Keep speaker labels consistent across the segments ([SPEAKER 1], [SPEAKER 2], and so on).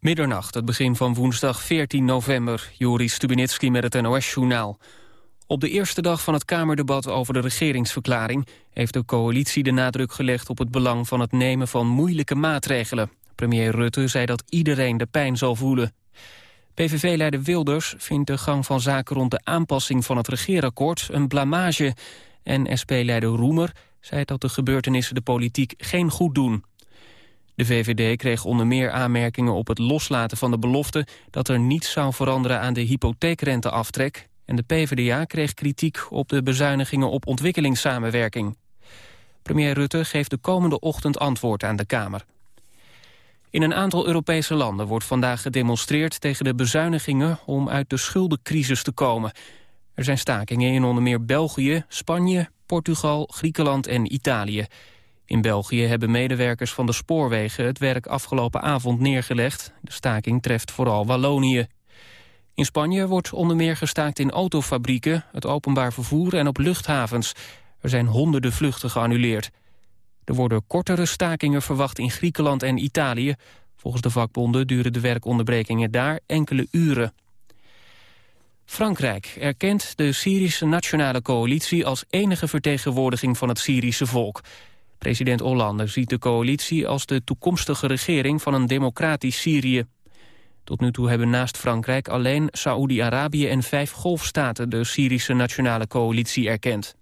[SPEAKER 1] Middernacht, het begin van woensdag 14 november. Joris Stubenitski met het NOS-journaal. Op de eerste dag van het Kamerdebat over de regeringsverklaring... heeft de coalitie de nadruk gelegd op het belang van het nemen van moeilijke maatregelen. Premier Rutte zei dat iedereen de pijn zal voelen. PVV-leider Wilders vindt de gang van zaken rond de aanpassing van het regeerakkoord een blamage. En SP-leider Roemer zei dat de gebeurtenissen de politiek geen goed doen. De VVD kreeg onder meer aanmerkingen op het loslaten van de belofte... dat er niets zou veranderen aan de hypotheekrenteaftrek... en de PvdA kreeg kritiek op de bezuinigingen op ontwikkelingssamenwerking. Premier Rutte geeft de komende ochtend antwoord aan de Kamer. In een aantal Europese landen wordt vandaag gedemonstreerd tegen de bezuinigingen om uit de schuldencrisis te komen. Er zijn stakingen in onder meer België, Spanje, Portugal, Griekenland en Italië. In België hebben medewerkers van de spoorwegen het werk afgelopen avond neergelegd. De staking treft vooral Wallonië. In Spanje wordt onder meer gestaakt in autofabrieken, het openbaar vervoer en op luchthavens. Er zijn honderden vluchten geannuleerd. Er worden kortere stakingen verwacht in Griekenland en Italië. Volgens de vakbonden duren de werkonderbrekingen daar enkele uren. Frankrijk erkent de Syrische Nationale Coalitie als enige vertegenwoordiging van het Syrische volk. President Hollande ziet de coalitie als de toekomstige regering van een democratisch Syrië. Tot nu toe hebben naast Frankrijk alleen Saoedi-Arabië en vijf golfstaten de Syrische Nationale Coalitie erkend.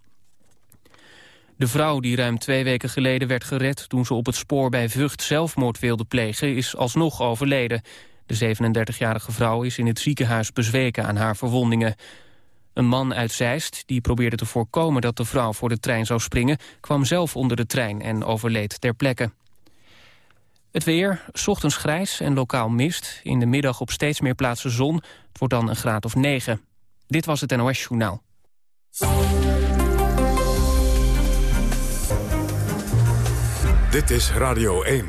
[SPEAKER 1] De vrouw die ruim twee weken geleden werd gered toen ze op het spoor bij Vught zelfmoord wilde plegen is alsnog overleden. De 37-jarige vrouw is in het ziekenhuis bezweken aan haar verwondingen. Een man uit Zeist, die probeerde te voorkomen dat de vrouw voor de trein zou springen... kwam zelf onder de trein en overleed ter plekke. Het weer, ochtends grijs en lokaal mist. In de middag op steeds meer plaatsen zon. Het wordt dan een graad of 9. Dit was het NOS Journaal.
[SPEAKER 2] Dit is Radio 1.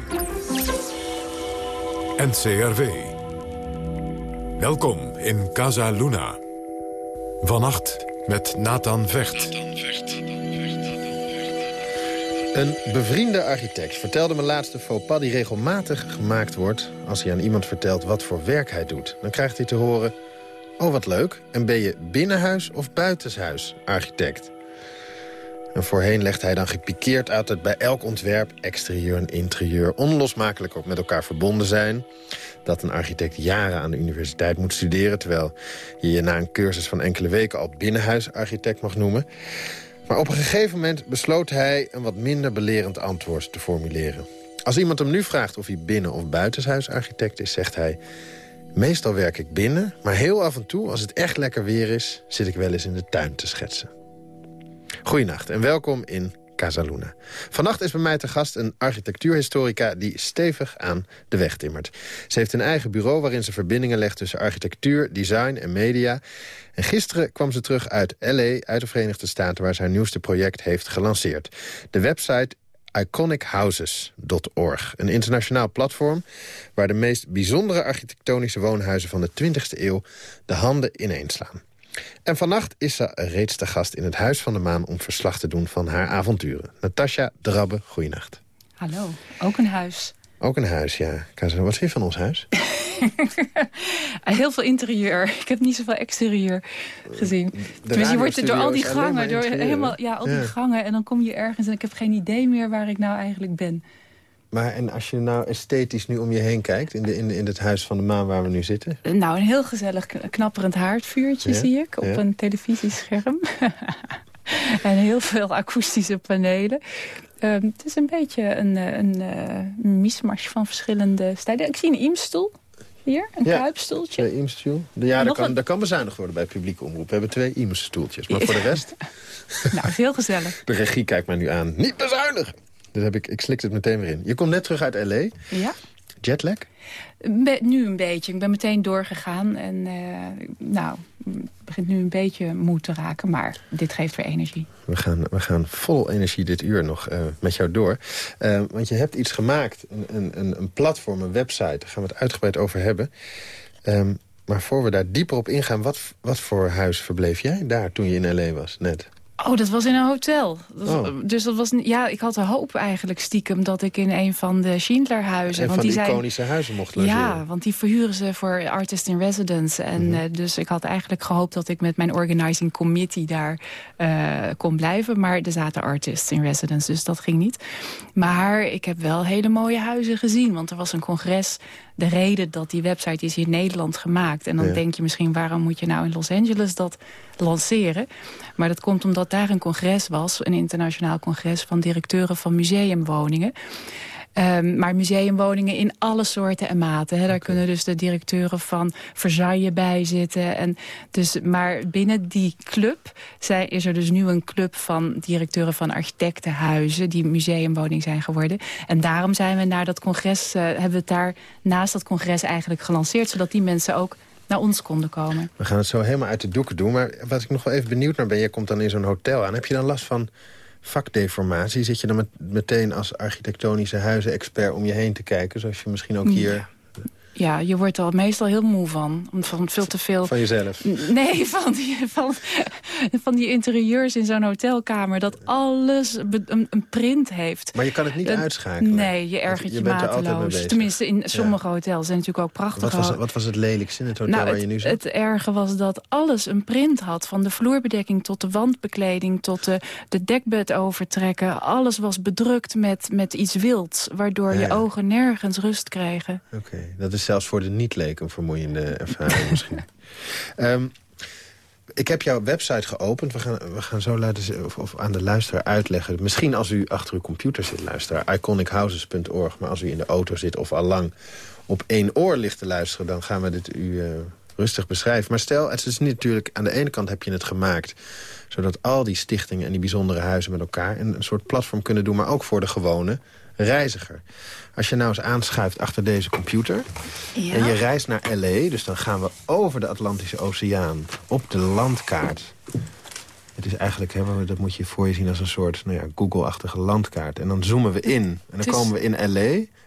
[SPEAKER 2] NCRV. Welkom in Casa Luna. Vannacht met Nathan Vecht.
[SPEAKER 3] Een bevriende architect vertelde me laatst een faux pas die regelmatig gemaakt wordt... als hij aan iemand vertelt wat voor werk hij doet. Dan krijgt hij te horen, oh wat leuk, en ben je binnenhuis of buitenshuis architect? En voorheen legt hij dan gepikeerd uit dat bij elk ontwerp... exterieur en interieur onlosmakelijk ook met elkaar verbonden zijn. Dat een architect jaren aan de universiteit moet studeren... terwijl je je na een cursus van enkele weken al binnenhuisarchitect mag noemen. Maar op een gegeven moment besloot hij een wat minder belerend antwoord te formuleren. Als iemand hem nu vraagt of hij binnen- of buitenshuisarchitect is, zegt hij... Meestal werk ik binnen, maar heel af en toe, als het echt lekker weer is... zit ik wel eens in de tuin te schetsen. Goedenacht en welkom in Vannacht is bij mij te gast een architectuurhistorica... die stevig aan de weg timmert. Ze heeft een eigen bureau waarin ze verbindingen legt... tussen architectuur, design en media. En gisteren kwam ze terug uit L.A., uit de Verenigde Staten... waar ze haar nieuwste project heeft gelanceerd. De website iconichouses.org. Een internationaal platform waar de meest bijzondere architectonische woonhuizen van de 20e eeuw de handen ineenslaan. En vannacht is ze reeds te gast in het Huis van de Maan... om verslag te doen van haar avonturen. Natasja Drabbe, goeienacht.
[SPEAKER 4] Hallo, ook een huis.
[SPEAKER 3] Ook een huis, ja. Wat vind je van ons huis?
[SPEAKER 4] Heel veel interieur. Ik heb niet zoveel exterieur gezien. Tenminste, je wordt door al die gangen, door helemaal, ja, al die gangen... en dan kom je ergens en ik heb geen idee meer waar ik nou eigenlijk ben.
[SPEAKER 3] Maar en als je nou esthetisch nu om je heen kijkt... in, de, in, in het huis van de maan waar we nu zitten?
[SPEAKER 4] Nou, een heel gezellig knapperend haardvuurtje zie ik op een televisiescherm. en heel veel akoestische panelen. Ehm, het is een beetje een, eh, een, een uh, van verschillende stijlen. Ik zie een iemstoel. Hier, een ja, kuipstoeltje.
[SPEAKER 3] Een. Ja, dat kan, kan bezuinigd worden bij publieke omroep. We hebben twee iemstoeltjes. Maar voor de rest...
[SPEAKER 4] nou, is heel gezellig.
[SPEAKER 3] De regie kijkt mij nu aan. Niet bezuinigen! Dus heb ik, ik slikte het meteen weer in. Je komt net terug uit L.A.
[SPEAKER 4] Ja.
[SPEAKER 3] Jetlag?
[SPEAKER 4] nu een beetje. Ik ben meteen doorgegaan. En uh, nou, het begint nu een beetje moe te raken. Maar dit geeft weer energie.
[SPEAKER 3] We gaan, we gaan vol energie dit uur nog uh, met jou door. Uh, want je hebt iets gemaakt. Een, een, een platform, een website. Daar gaan we het uitgebreid over hebben. Um, maar voor we daar dieper op ingaan. Wat, wat voor huis verbleef jij daar toen je in L.A. was net?
[SPEAKER 4] Oh, dat was in een hotel. Dat,
[SPEAKER 3] Oh.
[SPEAKER 4] Dus dat was, ja, ik had de hoop eigenlijk stiekem dat ik in een van de Schindlerhuizen...
[SPEAKER 3] Een
[SPEAKER 4] want
[SPEAKER 3] van
[SPEAKER 4] die zijn,
[SPEAKER 3] iconische huizen mocht logeren.
[SPEAKER 4] Ja, want die verhuren ze voor artist in residence. En
[SPEAKER 3] Mhm.
[SPEAKER 4] eh, dus ik had eigenlijk gehoopt dat ik met mijn organizing committee daar eh, kon blijven. Maar er zaten artists in residence, dus dat ging niet. Maar ik heb wel hele mooie huizen gezien. Want er was een congres. De reden dat die website is in Nederland gemaakt. En dan
[SPEAKER 3] Ja.
[SPEAKER 4] denk je misschien, waarom moet je nou in Los Angeles dat lanceren? Maar dat komt omdat daar een congres was. Een internationaal congres van directeuren van museumwoningen. Ehm, maar museumwoningen in alle soorten en maten. Hè. Daar kunnen dus de directeuren van Versailles bij zitten. En dus, maar binnen die club zij, is er dus nu een club van directeuren van architectenhuizen... die museumwoning zijn geworden. En daarom zijn we naar dat congres, eh, hebben we het daar naast dat congres eigenlijk gelanceerd... zodat die mensen ook naar ons konden komen.
[SPEAKER 3] We gaan het zo helemaal uit de doeken doen. Maar wat ik nog wel even benieuwd naar ben... jij komt dan in zo'n hotel aan. Heb je dan last van vakdeformatie? Zit je dan met, meteen als architectonische huizen-expert om je heen te kijken? Zoals je misschien ook hier
[SPEAKER 4] Ja, je wordt er meestal heel moe van. Van veel te veel...
[SPEAKER 3] van jezelf...
[SPEAKER 4] Nee, van die, van, van die interieurs in zo'n hotelkamer. Dat alles een, een print heeft.
[SPEAKER 3] Maar je kan het niet
[SPEAKER 4] Eh,
[SPEAKER 3] uitschakelen.
[SPEAKER 4] Nee, je ergert
[SPEAKER 3] je
[SPEAKER 4] je, mateloos. Tenminste, in sommige hotels zijn natuurlijk ook prachtige...
[SPEAKER 3] Wat was, het- wat was het lelijkste in het hotel
[SPEAKER 4] nou,
[SPEAKER 3] waar
[SPEAKER 4] het,
[SPEAKER 3] je nu zit?
[SPEAKER 4] het erge was dat alles een print had. Van de vloerbedekking tot de wandbekleding... tot de, de dekbed overtrekken. Alles was bedrukt met, met iets wilds. Waardoor
[SPEAKER 3] Ja,
[SPEAKER 4] je ogen nergens rust kregen.
[SPEAKER 3] Oké, dat is zelfs voor de niet-leek een vermoeiende ervaring misschien. Ehm, ik heb jouw website geopend. We gaan, we gaan zo laten zien of, of aan de luisteraar uitleggen. Misschien als u achter uw computer zit, luisteraar. iconichouses.org. Maar als u in de auto zit of al lang op één oor ligt te luisteren... dan gaan we dit u eh, rustig beschrijven. Maar stel, het is niet natuurlijk... aan de ene kant heb je het gemaakt... zodat al die stichtingen en die bijzondere huizen met elkaar... een, een soort platform kunnen doen, maar ook voor de gewone reiziger. Als je nou eens aanschuift achter deze computer...
[SPEAKER 4] Ja.
[SPEAKER 3] en je reist naar L.A., dus dan gaan we over de Atlantische Oceaan... op de landkaart. Het is eigenlijk, hè, dat moet je voor je zien als een soort nou ja, Google-achtige landkaart. En dan zoomen we in. En dan
[SPEAKER 4] is-
[SPEAKER 3] komen we in L.A.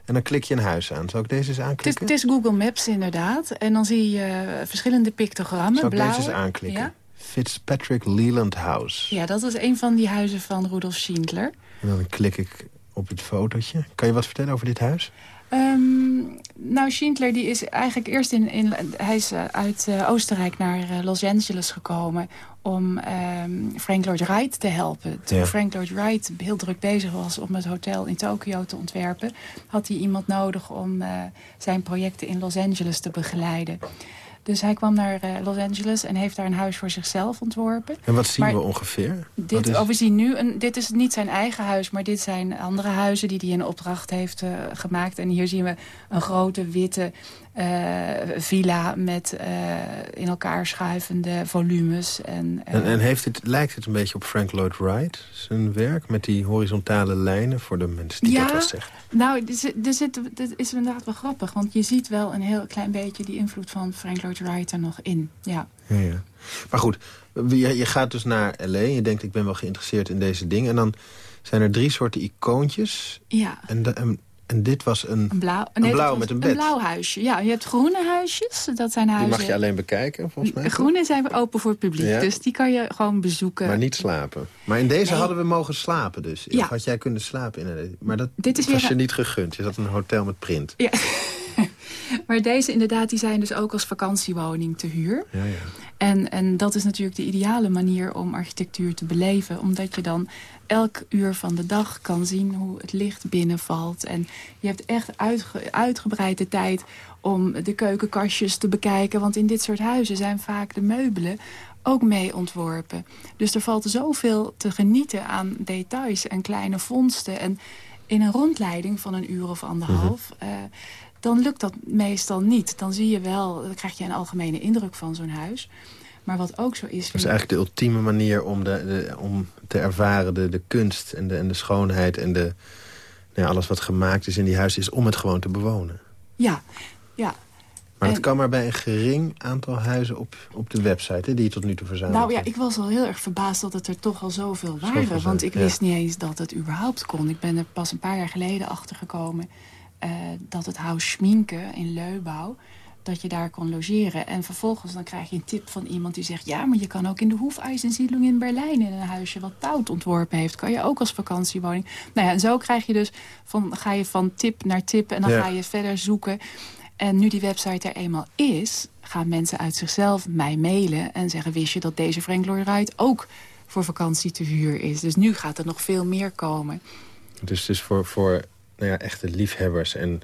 [SPEAKER 3] en dan klik je een huis aan. Zal ik deze eens
[SPEAKER 4] Het is,
[SPEAKER 3] aanklikken?
[SPEAKER 4] het is Google Maps inderdaad. En dan zie je eh, verschillende pictogrammen.
[SPEAKER 3] Zal ik deze eens aanklikken?
[SPEAKER 4] Ja?
[SPEAKER 3] Fitzpatrick Leland House.
[SPEAKER 4] ja, dat is een van die huizen van Rudolf Schindler.
[SPEAKER 3] En dan klik ik op het fotootje. Kan je wat vertellen over dit huis?
[SPEAKER 4] Ehm, nou, Schindler die is eigenlijk eerst in... in hij is eh, uit eh, Oostenrijk naar eh, Los Angeles gekomen... om ehm, Frank Lloyd Wright te helpen. Toen
[SPEAKER 3] Ja.
[SPEAKER 4] Frank Lloyd Wright heel druk bezig was om het hotel in Tokio te ontwerpen... had hij iemand nodig om zijn projecten in Los Angeles te begeleiden. Dus hij kwam naar eh, Los Angeles en heeft daar een huis voor zichzelf ontworpen.
[SPEAKER 3] En wat zien
[SPEAKER 4] Maar
[SPEAKER 3] we ongeveer?
[SPEAKER 4] Dit,
[SPEAKER 3] is-
[SPEAKER 4] oh, we zien nu een, dit is niet zijn eigen huis, maar dit zijn andere huizen die hij in opdracht heeft eh, gemaakt. En hier zien we een grote witte villa met eh, in elkaar schuivende volumes. En, eh,
[SPEAKER 3] En, en heeft het, lijkt het een beetje op Frank Lloyd Wright, zijn werk... met die horizontale lijnen, voor de mensen die
[SPEAKER 4] Ja.
[SPEAKER 3] dat wel zeggen?
[SPEAKER 4] Nou, er zit, er zit, dit is inderdaad wel grappig, want je ziet wel een heel klein beetje die invloed van Frank Lloyd Wright er nog in. Ja.
[SPEAKER 3] Ja, ja. Maar goed, je, je gaat dus naar L.A. Je denkt, ik ben wel geïnteresseerd in deze dingen. En dan zijn er drie soorten icoontjes.
[SPEAKER 4] ja.
[SPEAKER 3] En, de- en, en dit was een...
[SPEAKER 4] Een blauw,
[SPEAKER 3] Een
[SPEAKER 4] nee, dat
[SPEAKER 3] blauw
[SPEAKER 4] was
[SPEAKER 3] met een bed.
[SPEAKER 4] Een blauw huisje. Ja, je hebt groene huisjes. Dat zijn
[SPEAKER 3] Die
[SPEAKER 4] huizen.
[SPEAKER 3] mag je alleen bekijken, volgens mij.
[SPEAKER 4] Groene zijn open voor het publiek.
[SPEAKER 3] Ja.
[SPEAKER 4] Dus die kan je gewoon bezoeken.
[SPEAKER 3] Maar niet slapen. Maar in deze
[SPEAKER 4] Nee.
[SPEAKER 3] hadden we mogen slapen dus.
[SPEAKER 4] Ja.
[SPEAKER 3] Of had jij kunnen slapen in een... Maar dat
[SPEAKER 4] Dit is
[SPEAKER 3] was
[SPEAKER 4] weer-
[SPEAKER 3] je niet gegund. Je zat in een hotel met print.
[SPEAKER 4] Ja. maar deze inderdaad, die zijn dus ook als vakantiewoning te huur.
[SPEAKER 3] Ja, ja.
[SPEAKER 4] En, en dat is natuurlijk de ideale manier om architectuur te beleven. Omdat je dan elk uur van de dag kan zien hoe het licht binnenvalt. En je hebt echt uitge, uitgebreid de tijd om de keukenkastjes te bekijken. Want in dit soort huizen zijn vaak de meubelen ook mee ontworpen. Dus er valt zoveel te genieten aan details en kleine vondsten. En in een rondleiding van een uur of anderhalf... eh, dan lukt dat meestal niet. Dan zie je wel, dan krijg je een algemene indruk van zo'n huis. Maar wat ook zo is...
[SPEAKER 3] Dat is eigenlijk de ultieme manier om, de, de- om te ervaren de, de kunst en de, en de schoonheid... en de, nou ja, alles wat gemaakt is in die huis is om het gewoon te bewonen.
[SPEAKER 4] Ja, ja.
[SPEAKER 3] Maar
[SPEAKER 4] En-
[SPEAKER 3] dat kan maar bij een gering aantal huizen op, op de website... Hè, die je tot nu toe verzameld
[SPEAKER 4] Nou ja, ik was al heel erg verbaasd dat het er toch al zoveel waren.
[SPEAKER 3] Zoveel zijn,
[SPEAKER 4] want ik
[SPEAKER 3] ja.
[SPEAKER 4] wist niet eens dat het überhaupt kon. Ik ben er pas een paar jaar geleden achter gekomen... eh, dat het huis Schminke in Leubouw... dat je daar kon logeren. En vervolgens dan krijg je een tip van iemand die zegt... ja, maar je kan ook in de Hoefeisensiedlung in Berlijn... in een huisje wat Tout ontworpen heeft... kan je ook als vakantiewoning. Nou ja, en zo krijg je dus van, ga je van tip naar tip... en dan ga je verder zoeken. En nu die website er eenmaal is... gaan mensen uit zichzelf mij mailen en zeggen... wist je dat deze Frank Lloyd Wright ook voor vakantie te huur is? Dus nu gaat er nog veel meer komen.
[SPEAKER 3] Dus het is voor, voor nou ja, echte liefhebbers en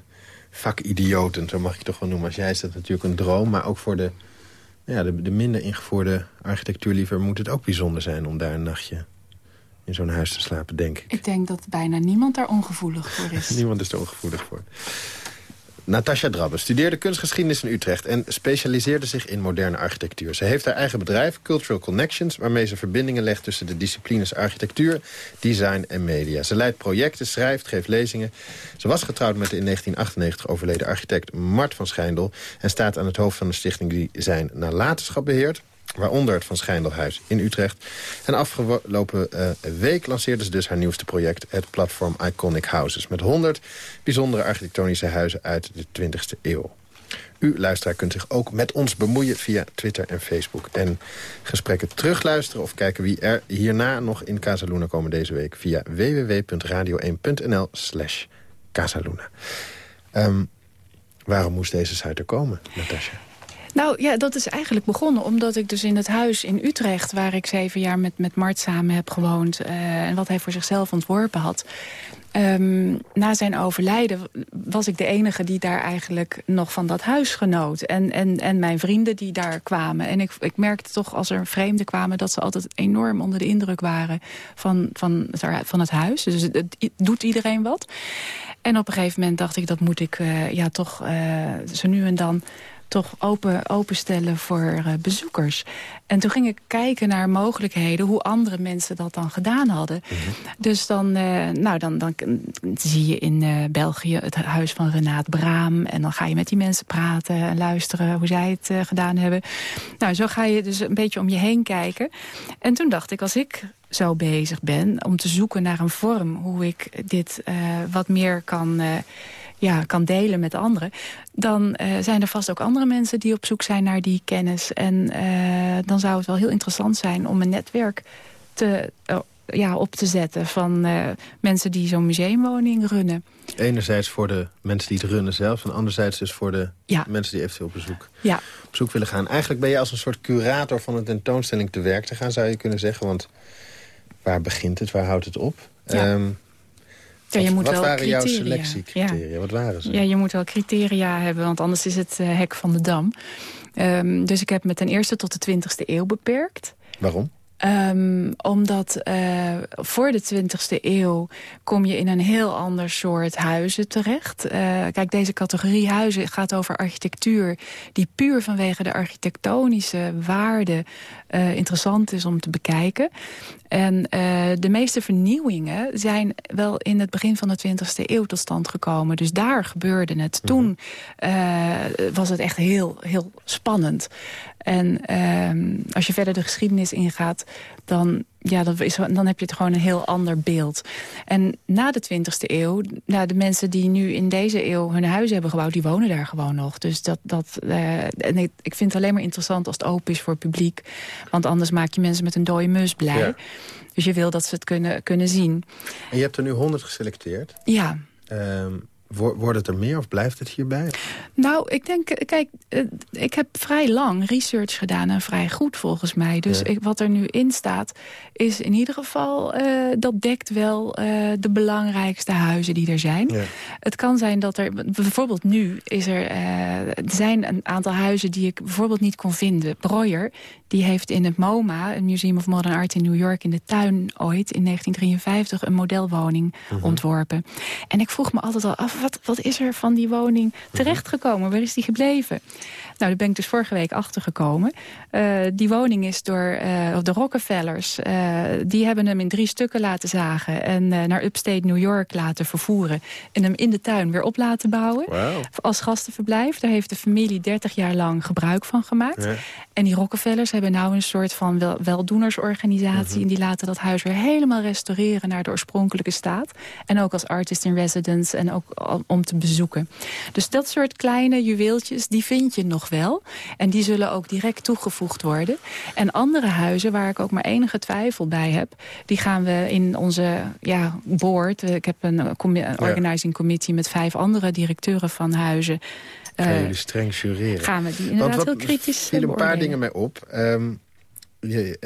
[SPEAKER 3] vakidioten, zo mag ik toch wel noemen. Als jij is dat natuurlijk een droom, maar ook voor de, ja, de, de minder ingevoerde architectuurliever moet het ook bijzonder zijn om daar een nachtje in zo'n huis te slapen, denk ik.
[SPEAKER 4] Ik denk dat bijna niemand daar ongevoelig voor is.
[SPEAKER 3] niemand is er ongevoelig voor. Natasja Drabbe studeerde kunstgeschiedenis in Utrecht... en specialiseerde zich in moderne architectuur. Ze heeft haar eigen bedrijf, Cultural Connections... waarmee ze verbindingen legt tussen de disciplines architectuur, design en media. Ze leidt projecten, schrijft, geeft lezingen. Ze was getrouwd met de in 1998 overleden architect Mart van Schijndel... en staat aan het hoofd van een stichting die zijn nalatenschap beheert waaronder het Van Schijndelhuis in Utrecht. En afgelopen uh, week lanceerde ze dus haar nieuwste project... het platform Iconic Houses... met 100 bijzondere architectonische huizen uit de 20e eeuw. U, luisteraar, kunt zich ook met ons bemoeien via Twitter en Facebook. En gesprekken terugluisteren of kijken wie er hierna nog in Casaluna komen deze week... via www.radio1.nl slash Casaluna. Um, waarom moest deze site er komen, Natasja?
[SPEAKER 4] Nou ja, dat is eigenlijk begonnen omdat ik dus in het huis in Utrecht... waar ik zeven jaar met, met Mart samen heb gewoond... Uh, en wat hij voor zichzelf ontworpen had... Um, na zijn overlijden was ik de enige die daar eigenlijk nog van dat huis genoot. En, en, en mijn vrienden die daar kwamen. En ik, ik merkte toch als er vreemden kwamen... dat ze altijd enorm onder de indruk waren van, van, het, van het huis. Dus het, doet iedereen wat. En op een gegeven moment dacht ik, dat moet ik uh, ja, toch uh, zo nu en dan toch open, openstellen voor uh, bezoekers. En toen ging ik kijken naar mogelijkheden... hoe andere mensen dat dan gedaan hadden. Mhm. Dus dan, uh, nou, dan, dan zie je in uh, België het huis van Renaat Braam... en dan ga je met die mensen praten en luisteren hoe zij het gedaan hebben. Nou, zo ga je dus een beetje om je heen kijken. En toen dacht ik, als ik zo bezig ben om te zoeken naar een vorm... hoe ik dit wat meer kan ja, kan delen met anderen... dan uh, zijn er vast ook andere mensen die op zoek zijn naar die kennis. En uh, dan zou het wel heel interessant zijn om een netwerk te, uh, ja, op te zetten... van mensen die zo'n museumwoning runnen.
[SPEAKER 3] Enerzijds voor de mensen die het runnen zelf... en anderzijds dus voor de ja. mensen die eventueel op bezoek,
[SPEAKER 4] ja.
[SPEAKER 3] op zoek willen gaan. Eigenlijk ben je als een soort curator van een tentoonstelling te werk te gaan... zou je kunnen zeggen, want waar begint het, waar houdt het op?
[SPEAKER 4] Ja. Um, ja, je moet
[SPEAKER 3] wat
[SPEAKER 4] wel
[SPEAKER 3] waren
[SPEAKER 4] criteria.
[SPEAKER 3] jouw selectiecriteria? Wat waren ze?
[SPEAKER 4] Ja, je moet wel criteria hebben, want anders is het uh, hek van de dam. Um, dus ik heb me ten eerste tot de 20e eeuw beperkt.
[SPEAKER 3] Waarom?
[SPEAKER 4] Um, omdat uh, voor de 20e eeuw kom je in een heel ander soort huizen terecht. Uh, kijk, deze categorie huizen gaat over architectuur... die puur vanwege de architectonische waarde uh, interessant is om te bekijken. En de meeste vernieuwingen zijn wel in het begin van de 20e eeuw tot stand gekomen. Dus daar gebeurde het. Mhm. Toen was het echt heel, heel spannend. En ehm, als je verder de geschiedenis ingaat, dan, ja, dan, is, dan heb je het gewoon een heel ander beeld. En na de 20e eeuw, nou, de mensen die nu in deze eeuw hun huizen hebben gebouwd, die wonen daar gewoon nog. Dus dat, dat, uh, en ik, ik, vind het alleen maar interessant als het open is voor het publiek. Want anders maak je mensen met een dode mus blij. Ja. Dus je wil dat ze het kunnen, kunnen zien.
[SPEAKER 3] En je hebt er nu 100 geselecteerd?
[SPEAKER 4] Ja.
[SPEAKER 3] Um, Wordt het er meer of blijft het hierbij?
[SPEAKER 4] Nou, ik denk, kijk, ik heb vrij lang research gedaan en vrij goed volgens mij. Dus ja. ik, wat er nu in staat, is in ieder geval, uh, dat dekt wel uh, de belangrijkste huizen die er zijn. Ja. Het kan zijn dat er, bijvoorbeeld nu is er, uh, zijn een aantal huizen die ik bijvoorbeeld niet kon vinden. Breuer, die heeft in het MoMA, het Museum of Modern Art in New York, in de tuin ooit in 1953 een modelwoning -huh. ontworpen. En ik vroeg me altijd al af, wat, wat is er van die woning terechtgekomen? Waar is die gebleven? Nou, daar ben ik dus vorige week achtergekomen. Uh, die woning is door uh, de Rockefellers. Uh, die hebben hem in drie stukken laten zagen. En naar upstate New York laten vervoeren. En hem in de tuin weer op laten bouwen.
[SPEAKER 3] Wow.
[SPEAKER 4] Als gastenverblijf. Daar heeft de familie 30 jaar lang gebruik van gemaakt. Ja. En die Rockefellers hebben nou een soort van wel, weldoenersorganisatie. -huh. En die laten dat huis weer helemaal restaureren naar de oorspronkelijke staat. En ook als artist in residence. En ook om te bezoeken. Dus dat soort kleine juweeltjes, die vind je nog wel. En die zullen ook direct toegevoegd worden. En andere huizen, waar ik ook maar enige twijfel bij heb... die gaan we in onze ja, board... ik heb een, een organizing committee met vijf andere directeuren van huizen...
[SPEAKER 3] Gaan jullie streng jureren?
[SPEAKER 4] Gaan we die inderdaad heel kritisch
[SPEAKER 3] Er een paar dingen mee op. Um, je,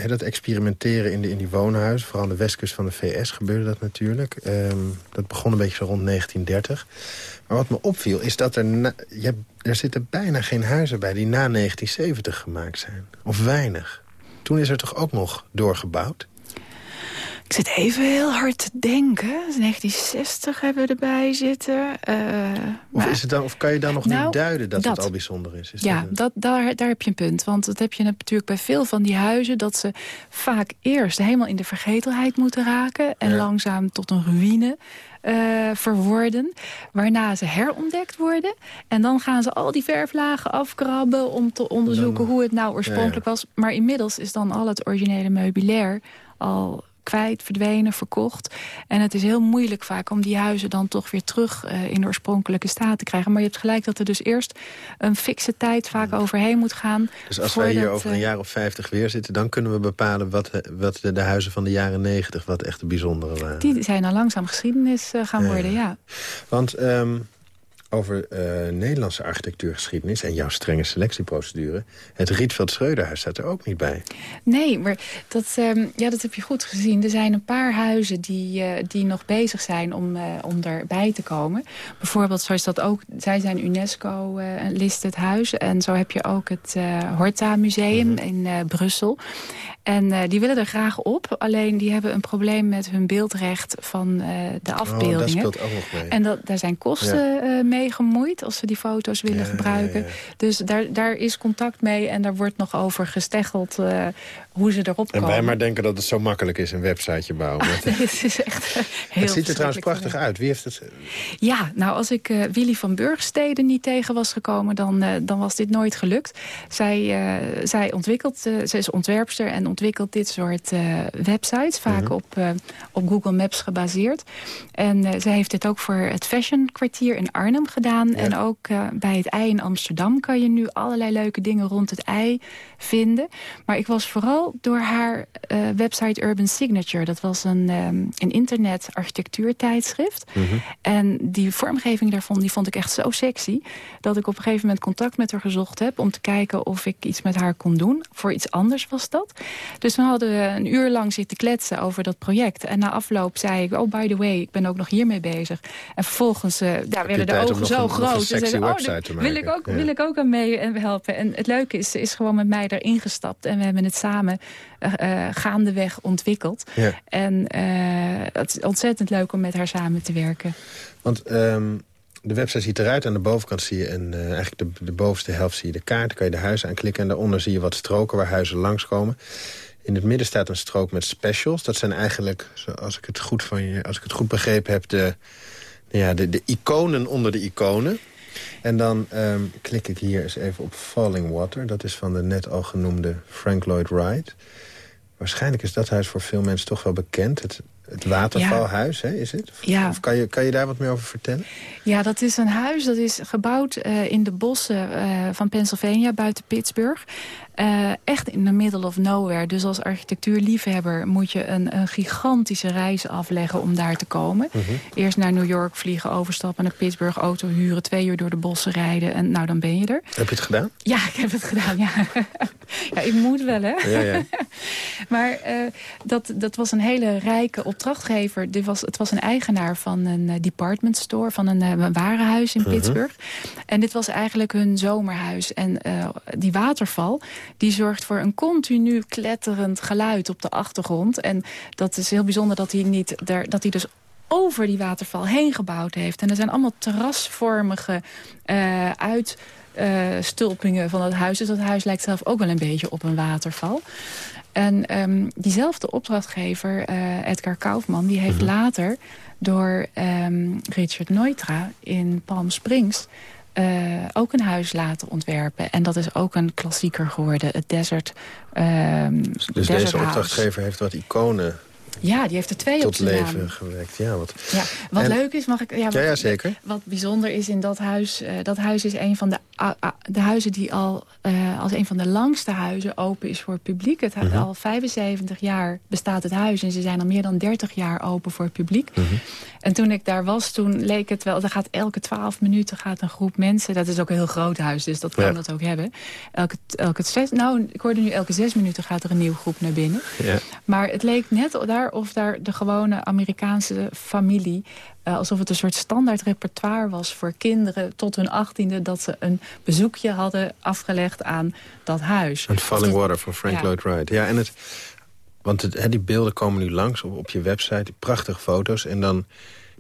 [SPEAKER 3] dat experimenteren in, de, die woonhuizen, vooral aan de westkust van de VS gebeurde dat natuurlijk. Ehm, dat begon een beetje zo rond 1930. Maar wat me opviel is dat er, je, er zitten bijna geen huizen bij die na 1970 gemaakt zijn. Of weinig. Toen is er toch ook nog doorgebouwd?
[SPEAKER 4] Ik zit even heel hard te denken. 1960 hebben we erbij zitten. Uh,
[SPEAKER 3] of, is het dan, of kan je dan nog niet nou, duiden dat, het al bijzonder is? is
[SPEAKER 4] ja, dat, daar, daar heb je een punt. Want dat heb je natuurlijk bij veel van die huizen... dat ze vaak eerst helemaal in de vergetelheid moeten raken... en langzaam tot een ruïne uh, verworden. Waarna ze herontdekt worden. En dan gaan ze al die verflagen afkrabben om te onderzoeken hoe het nou oorspronkelijk was. Maar inmiddels is dan al het originele meubilair al kwijt, verdwenen, verkocht. En het is heel moeilijk vaak om die huizen dan toch weer terug uh, in de oorspronkelijke staat te krijgen. Maar je hebt gelijk dat er dus eerst een fikse tijd vaak overheen moet gaan.
[SPEAKER 3] Dus als wij hier over een eh, jaar of vijftig weer zitten... dan kunnen we bepalen wat, wat de, de huizen van de jaren negentig... wat echt de bijzondere waren.
[SPEAKER 4] Die zijn dan langzaam geschiedenis uh, gaan worden, ja.
[SPEAKER 3] Want... Um, over uh, Nederlandse architectuurgeschiedenis... en jouw strenge selectieprocedure. Het Rietveld Schreuderhuis staat er ook niet bij.
[SPEAKER 4] Nee, maar dat, um, ja, dat heb je goed gezien. Er zijn een paar huizen die, uh, die nog bezig zijn om, uh, om erbij te komen. Bijvoorbeeld, zoals dat ook... zij zijn UNESCO-listed huizen. En zo heb je ook het Horta Museum mm -hmm. in Brussel. En die willen er graag op. Alleen die hebben een probleem met hun beeldrecht van de afbeeldingen. Oh, dat
[SPEAKER 3] speelt ook nog mee.
[SPEAKER 4] En dat, daar zijn kosten ja. uh, mee gemoeid als ze die foto's willen ja, gebruiken. Ja, dus daar, daar is contact mee en daar wordt nog over gesteggeld hoe ze erop
[SPEAKER 3] komen. En wij maar denken dat het zo makkelijk is, een websiteje bouwen.
[SPEAKER 4] het is echt heel
[SPEAKER 3] Het ziet er trouwens prachtig uit. Wie heeft het...
[SPEAKER 4] Ja, nou als ik Willy van Burgstede niet tegen was gekomen... dan, dan was dit nooit gelukt. Zij, zij ontwikkelt, ze is ontwerpster en ontwikkelt dit soort uh, websites, vaak mhm. op, uh, op Google Maps gebaseerd. En uh, ze heeft dit ook voor het Fashion Kwartier in Arnhem gedaan. Ja. En ook bij het ei in Amsterdam kan je nu allerlei leuke dingen rond het ei vinden. Maar ik was vooral door haar website Urban Signature. Dat was een, um, een internet architectuurtijdschrift. Mm -hmm. En die vormgeving daarvan die vond ik echt zo sexy... dat ik op een gegeven moment contact met haar gezocht heb... om te kijken of ik iets met haar kon doen. Voor iets anders was dat. Dus we hadden we een uur lang zitten kletsen over dat project. En na afloop zei ik, oh by the way, ik ben ook nog hiermee bezig. En vervolgens uh, ja, werden de zo groot.
[SPEAKER 3] En zeiden, oh,
[SPEAKER 4] wil ik, ook, ja. wil ik ook aan mee en helpen. En het leuke is, ze is gewoon met mij erin gestapt. En we hebben het samen uh, gaandeweg ontwikkeld. Ja. En uh, het is ontzettend leuk om met haar samen te werken.
[SPEAKER 3] Want... Um de website ziet eruit. Aan de bovenkant zie je een, uh, eigenlijk de, de bovenste helft zie je de kaart. Dan kan je de huizen aanklikken en daaronder zie je wat stroken waar huizen langskomen. In het midden staat een strook met specials. Dat zijn eigenlijk, als ik het goed, van je, als ik het goed begrepen heb, de, ja, de, de iconen onder de iconen. En dan um, klik ik hier eens even op Falling Water. Dat is van de net al genoemde Frank Lloyd Wright. Waarschijnlijk is dat huis voor veel mensen toch wel bekend. Het het watervalhuis, hè, is het? Of,
[SPEAKER 4] ja.
[SPEAKER 3] of kan, je, kan je daar wat meer over vertellen?
[SPEAKER 4] Ja, dat is een huis dat is gebouwd uh, in de bossen uh, van Pennsylvania, buiten Pittsburgh. Uh, echt in the middle of nowhere. Dus als architectuurliefhebber moet je een, een gigantische reis afleggen om daar te komen. Mhm. Eerst naar New York vliegen, overstappen naar Pittsburgh, auto huren, twee uur door de bossen rijden en nou dan ben je er.
[SPEAKER 3] Heb je het gedaan?
[SPEAKER 4] Ja, ik heb het gedaan, ja. ja, ik moet wel, hè. Ja, ja. maar uh, dat, dat was een hele rijke opdrachtgever. Dit was, het was een eigenaar van een uh, department store, van een, een warenhuis in mhm. Pittsburgh. En dit was eigenlijk hun zomerhuis. En die waterval die zorgt voor een continu kletterend geluid op de achtergrond. En dat is heel bijzonder dat hij, niet, daar, dat hij dus over die waterval heen gebouwd heeft. En er zijn allemaal terrasvormige uh, uitstulpingen uh, van het huis. Dus dat huis lijkt zelf ook wel een beetje op een waterval. En um, diezelfde opdrachtgever, uh, Edgar Kaufman, die heeft -hmm. later door um, Richard Neutra in Palm Springs uh, ook een huis laten ontwerpen. En dat is ook een klassieker geworden, het Desert uh,
[SPEAKER 3] Dus
[SPEAKER 4] desert
[SPEAKER 3] deze opdrachtgever heeft wat iconen
[SPEAKER 4] Ja, die heeft er twee
[SPEAKER 3] tot
[SPEAKER 4] op zijn
[SPEAKER 3] leven
[SPEAKER 4] naam.
[SPEAKER 3] gewekt. Ja, wat,
[SPEAKER 4] Ja, wat
[SPEAKER 3] En-
[SPEAKER 4] leuk is, mag ik... Ja, wat,
[SPEAKER 3] ja, zeker.
[SPEAKER 4] Wat bijzonder is in dat huis... eh, dat huis is een van de, de huizen die al eh, als een van de langste huizen open is voor het publiek. Het,
[SPEAKER 3] Mhm.
[SPEAKER 4] Al 75 jaar bestaat het huis en ze zijn al meer dan 30 jaar open voor het publiek.
[SPEAKER 3] Mhm.
[SPEAKER 4] En toen ik daar was, toen leek het wel... Er gaat elke 12 minuten gaat een groep mensen... Dat is ook een heel groot huis, dus dat kan
[SPEAKER 3] Ja.
[SPEAKER 4] dat ook hebben. Elke, elke zes, nou, ik hoorde nu elke zes minuten gaat er een nieuwe groep naar binnen.
[SPEAKER 3] Ja.
[SPEAKER 4] Maar het leek net daar of daar de gewone Amerikaanse familie... eh, alsof het een soort standaard repertoire was voor kinderen tot hun achttiende... dat ze een bezoekje hadden afgelegd aan dat huis.
[SPEAKER 3] En Falling Water van Frank
[SPEAKER 4] Ja.
[SPEAKER 3] Lloyd Wright. Ja, en het, want het, die beelden komen nu langs op, op je website. Die prachtige foto's. En dan,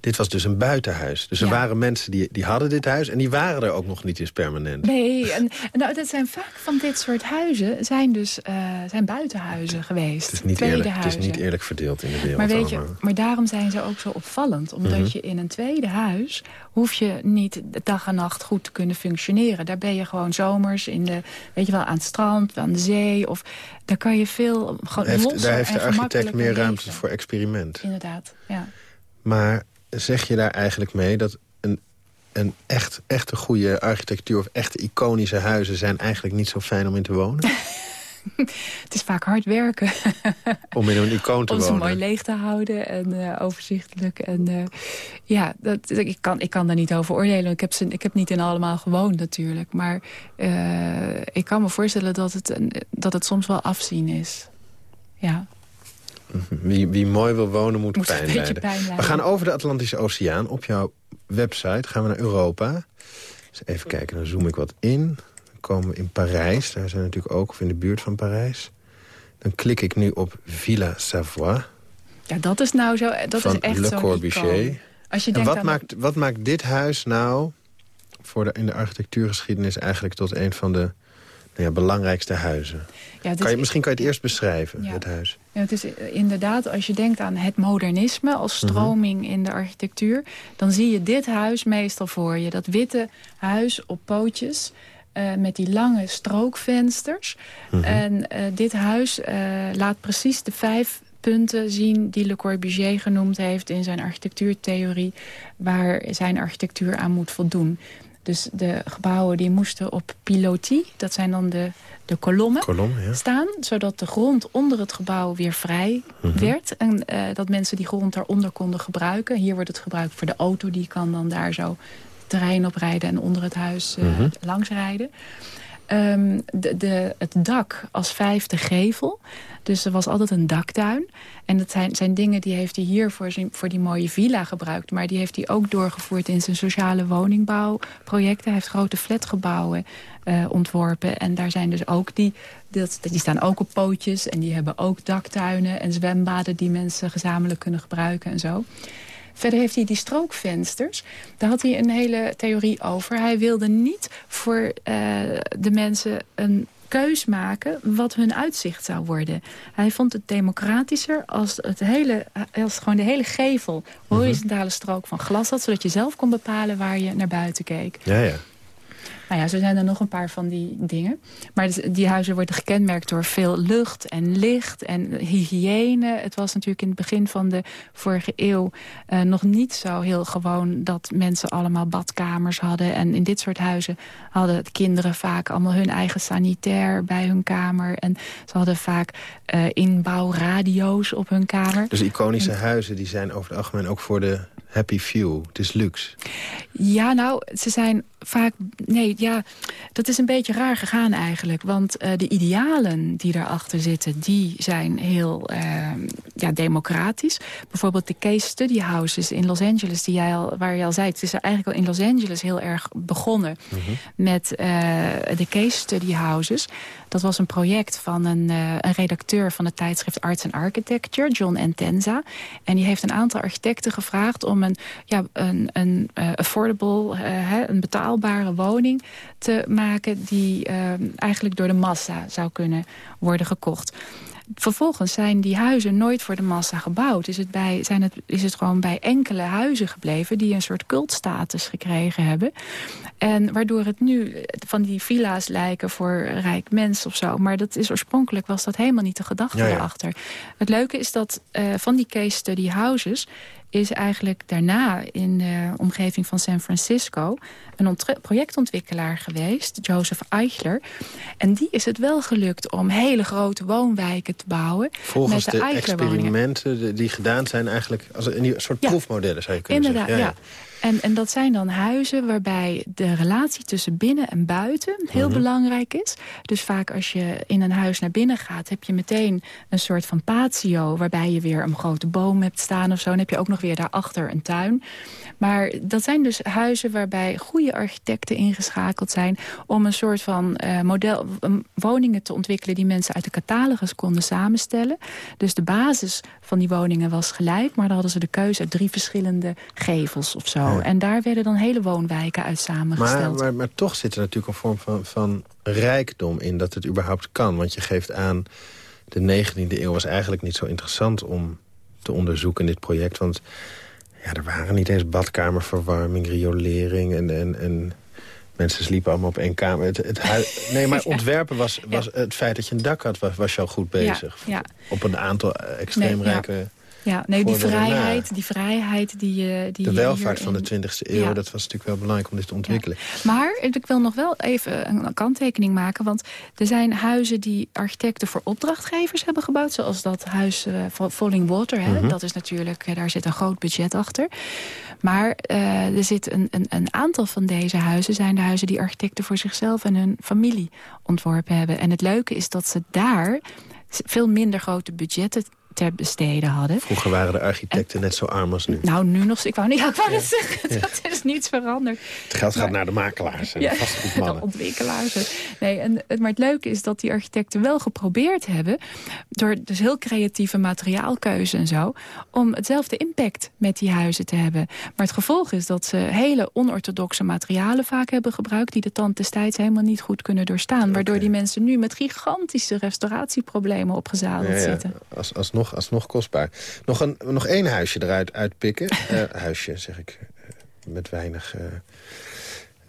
[SPEAKER 3] dit was dus een buitenhuis. Dus er
[SPEAKER 4] Ja.
[SPEAKER 3] waren mensen die, die hadden dit huis... en die waren er ook nog niet eens permanent.
[SPEAKER 4] Nee, en, nou, dat zijn vaak van dit soort huizen... zijn dus eh, zijn buitenhuizen geweest.
[SPEAKER 3] Het is, niet
[SPEAKER 4] tweede
[SPEAKER 3] eerlijk, het is niet eerlijk verdeeld in de wereld
[SPEAKER 4] Maar weet je, maar daarom zijn ze ook zo opvallend. Omdat
[SPEAKER 3] Mhm.
[SPEAKER 4] je in een tweede huis hoef je niet dag en nacht goed te kunnen functioneren. Daar ben je gewoon zomers in de, weet je wel, aan het strand, aan de zee. Of daar kan je veel gewoon
[SPEAKER 3] Heeft- daar heeft de architect meer ruimte voor experiment.
[SPEAKER 4] Inderdaad, ja.
[SPEAKER 3] Maar zeg je daar eigenlijk mee dat een, een echt, echte goede architectuur... of echte iconische huizen zijn eigenlijk niet zo fijn om in te wonen?
[SPEAKER 4] Het is vaak hard werken
[SPEAKER 3] om in een icoon te
[SPEAKER 4] om ze
[SPEAKER 3] wonen?
[SPEAKER 4] mooi leeg te houden en eh, overzichtelijk. En eh, ja, dat, ik, kan, ik kan daar niet over oordelen. Ik heb, ze, ik heb niet in allemaal gewoond natuurlijk. Maar eh, ik kan me voorstellen dat het, een- dat het soms wel afzien is. Ja,
[SPEAKER 3] Wie, wie mooi wil wonen moet,
[SPEAKER 4] moet
[SPEAKER 3] pijn lijden. We gaan over de Atlantische Oceaan. Op jouw website gaan we naar Europa. Dus even kijken, dan zoom ik wat in. Dan komen we in Parijs. Daar zijn we natuurlijk ook, of in de buurt van Parijs. Dan klik ik nu op Villa Savoie
[SPEAKER 4] Ja, dat is nou zo. Dat
[SPEAKER 3] van
[SPEAKER 4] is echt
[SPEAKER 3] Le Corbusier.
[SPEAKER 4] Als je
[SPEAKER 3] En
[SPEAKER 4] denkt
[SPEAKER 3] wat
[SPEAKER 4] aan
[SPEAKER 3] maakt, wat maakt dit huis nou voor de, in de architectuurgeschiedenis... eigenlijk tot een van de nou ja, belangrijkste huizen?
[SPEAKER 4] Ja,
[SPEAKER 3] Kan je, misschien kan je het eerst beschrijven,
[SPEAKER 4] Ja.
[SPEAKER 3] het huis.
[SPEAKER 4] Ja, het is eh, inderdaad, als je denkt aan het modernisme als
[SPEAKER 3] Mhm.
[SPEAKER 4] stroming in de architectuur... dan zie je dit huis meestal voor je. Dat witte huis op pootjes eh, met die lange strookvensters.
[SPEAKER 3] Mhm.
[SPEAKER 4] En eh, dit huis laat precies de vijf punten zien die Le Corbusier genoemd heeft in zijn architectuurtheorie, waar zijn architectuur aan moet voldoen. Dus de gebouwen die moesten op pilotis, dat zijn dan de, de kolommen,
[SPEAKER 3] Kolom, ja.
[SPEAKER 4] staan, zodat de grond onder het gebouw weer vrij
[SPEAKER 3] Mhm.
[SPEAKER 4] werd. En eh, dat mensen die grond daaronder konden gebruiken. Hier wordt het gebruikt voor de auto, die kan dan daar zo terrein oprijden en onder het huis eh,
[SPEAKER 3] Mhm.
[SPEAKER 4] langs rijden. Ehm, de, het dak als vijfde gevel. Dus er was altijd een daktuin. En dat zijn, zijn dingen die heeft hij hier voor, zijn, voor die mooie villa gebruikt. Maar die heeft hij ook doorgevoerd in zijn sociale woningbouwprojecten. Hij heeft grote flatgebouwen eh, ontworpen. En daar zijn dus ook die, die staan ook op pootjes. En die hebben ook daktuinen en zwembaden die mensen gezamenlijk kunnen gebruiken en zo. Verder heeft hij die strookvensters. Daar had hij een hele theorie over. Hij wilde niet voor eh, de mensen een keus maken wat hun uitzicht zou worden. Hij vond het democratischer als, het hele, als gewoon de hele gevel horizontale strook van glas had... zodat je zelf kon bepalen waar je naar buiten keek.
[SPEAKER 3] Ja, ja.
[SPEAKER 4] Nou ja, zo zijn er nog een paar van die dingen. Maar dus die huizen worden gekenmerkt door veel lucht en licht en hygiëne. Het was natuurlijk in het begin van de vorige eeuw eh, nog niet zo heel gewoon... dat mensen allemaal badkamers hadden. En in dit soort huizen hadden de kinderen vaak allemaal hun eigen sanitair bij hun kamer. En ze hadden vaak eh, inbouwradio's op hun kamer.
[SPEAKER 3] Dus iconische huizen die zijn over het algemeen ook voor de happy few. Het is luxe.
[SPEAKER 4] Ja, nou, ze zijn vaak... Nee, ja, dat is een beetje raar gegaan eigenlijk. Want eh, de idealen die daarachter zitten, die zijn heel eh, ja, democratisch. Bijvoorbeeld de case study houses in Los Angeles, die jij al, waar je al zei. Het is eigenlijk al in Los Angeles heel erg begonnen met eh, de case study houses. Dat was een project van een, eh, een redacteur van het tijdschrift Arts and Architecture, John Entenza. En die heeft een aantal architecten gevraagd om een, ja, een, een affordable, een betaalbare woning te maken... die eigenlijk door de massa zou kunnen worden gekocht. Vervolgens zijn die huizen nooit voor de massa gebouwd. Is het, bij, zijn het, is het gewoon bij enkele huizen gebleven... die een soort cultstatus gekregen hebben. En waardoor het nu van die villa's lijken voor rijk mens of zo. Maar dat is oorspronkelijk was dat helemaal niet de gedachte ja, erachter. Het leuke is dat uh, van die case study houses is eigenlijk daarna in de omgeving van San Francisco... een projectontwikkelaar geweest, Joseph Eichler. En die is het wel gelukt om hele grote woonwijken te bouwen.
[SPEAKER 3] Volgens met de, de experimenten die gedaan zijn eigenlijk... als een soort proefmodellen zou je kunnen
[SPEAKER 4] Inderdaad,
[SPEAKER 3] zeggen.
[SPEAKER 4] Ja, ja. En, en dat zijn dan huizen waarbij de relatie tussen binnen en buiten heel mhm. belangrijk is. Dus vaak als je in een huis naar binnen gaat... heb je meteen een soort van patio... waarbij je weer een grote boom hebt staan of zo. Dan heb je ook nog weer daarachter een tuin. Maar dat zijn dus huizen waarbij goede architecten ingeschakeld zijn... om een soort van uh, model, woningen te ontwikkelen... die mensen uit de catalogus konden samenstellen. Dus de basis van die woningen was gelijk... maar dan hadden ze de keuze uit drie verschillende gevels of zo. En daar werden dan hele woonwijken uit samengesteld.
[SPEAKER 3] Maar, maar, maar toch zit er natuurlijk een vorm van, van rijkdom in... dat het überhaupt kan. Want je geeft aan... de 19e eeuw was eigenlijk niet zo interessant om te onderzoeken in dit project. Want ja, er waren niet eens badkamerverwarming, riolering en, en, en mensen sliepen allemaal op één kamer. Het, het nee, maar ontwerpen was, was het feit dat je een dak had, was, was je al goed bezig. Ja, Op een aantal extreem rijke
[SPEAKER 4] ja, nee, die vrijheid, die vrijheid die je... Die
[SPEAKER 3] de welvaart van de 20e eeuw, dat was natuurlijk wel belangrijk om dit te ontwikkelen.
[SPEAKER 4] Maar ik wil nog wel even een kanttekening maken. Want er zijn huizen die architecten voor opdrachtgevers hebben gebouwd. Zoals dat huis uh, Falling Water. Hè. Mhm. Dat is natuurlijk, eh, daar zit een groot budget achter. Maar uh, er zit een, een, een aantal van deze huizen... zijn de huizen die architecten voor zichzelf en hun familie ontworpen hebben. En het leuke is dat ze daar veel minder grote budgetten ter besteden hadden.
[SPEAKER 3] Vroeger waren de architecten net zo arm als nu.
[SPEAKER 4] Nou, nu nog. Ik wou niet, ik wou ja. zeggen, dat is niets veranderd.
[SPEAKER 3] Het geld gaat naar de makelaars en ja.
[SPEAKER 4] De ontwikkelaars. Nee, en, maar het leuke is dat die architecten wel geprobeerd hebben... door dus heel creatieve materiaalkeuze en zo... om hetzelfde impact met die huizen te hebben. Maar het gevolg is dat ze hele onorthodoxe materialen vaak hebben gebruikt... die de tand destijds helemaal niet goed kunnen doorstaan. Waardoor die mensen nu met gigantische restauratieproblemen opgezadeld zitten.
[SPEAKER 3] Als, alsnog alsnog, alsnog kostbaar. Nog, een, nog één huisje eruit uitpikken. uh, huisje, zeg ik, uh, met weinig... Uh,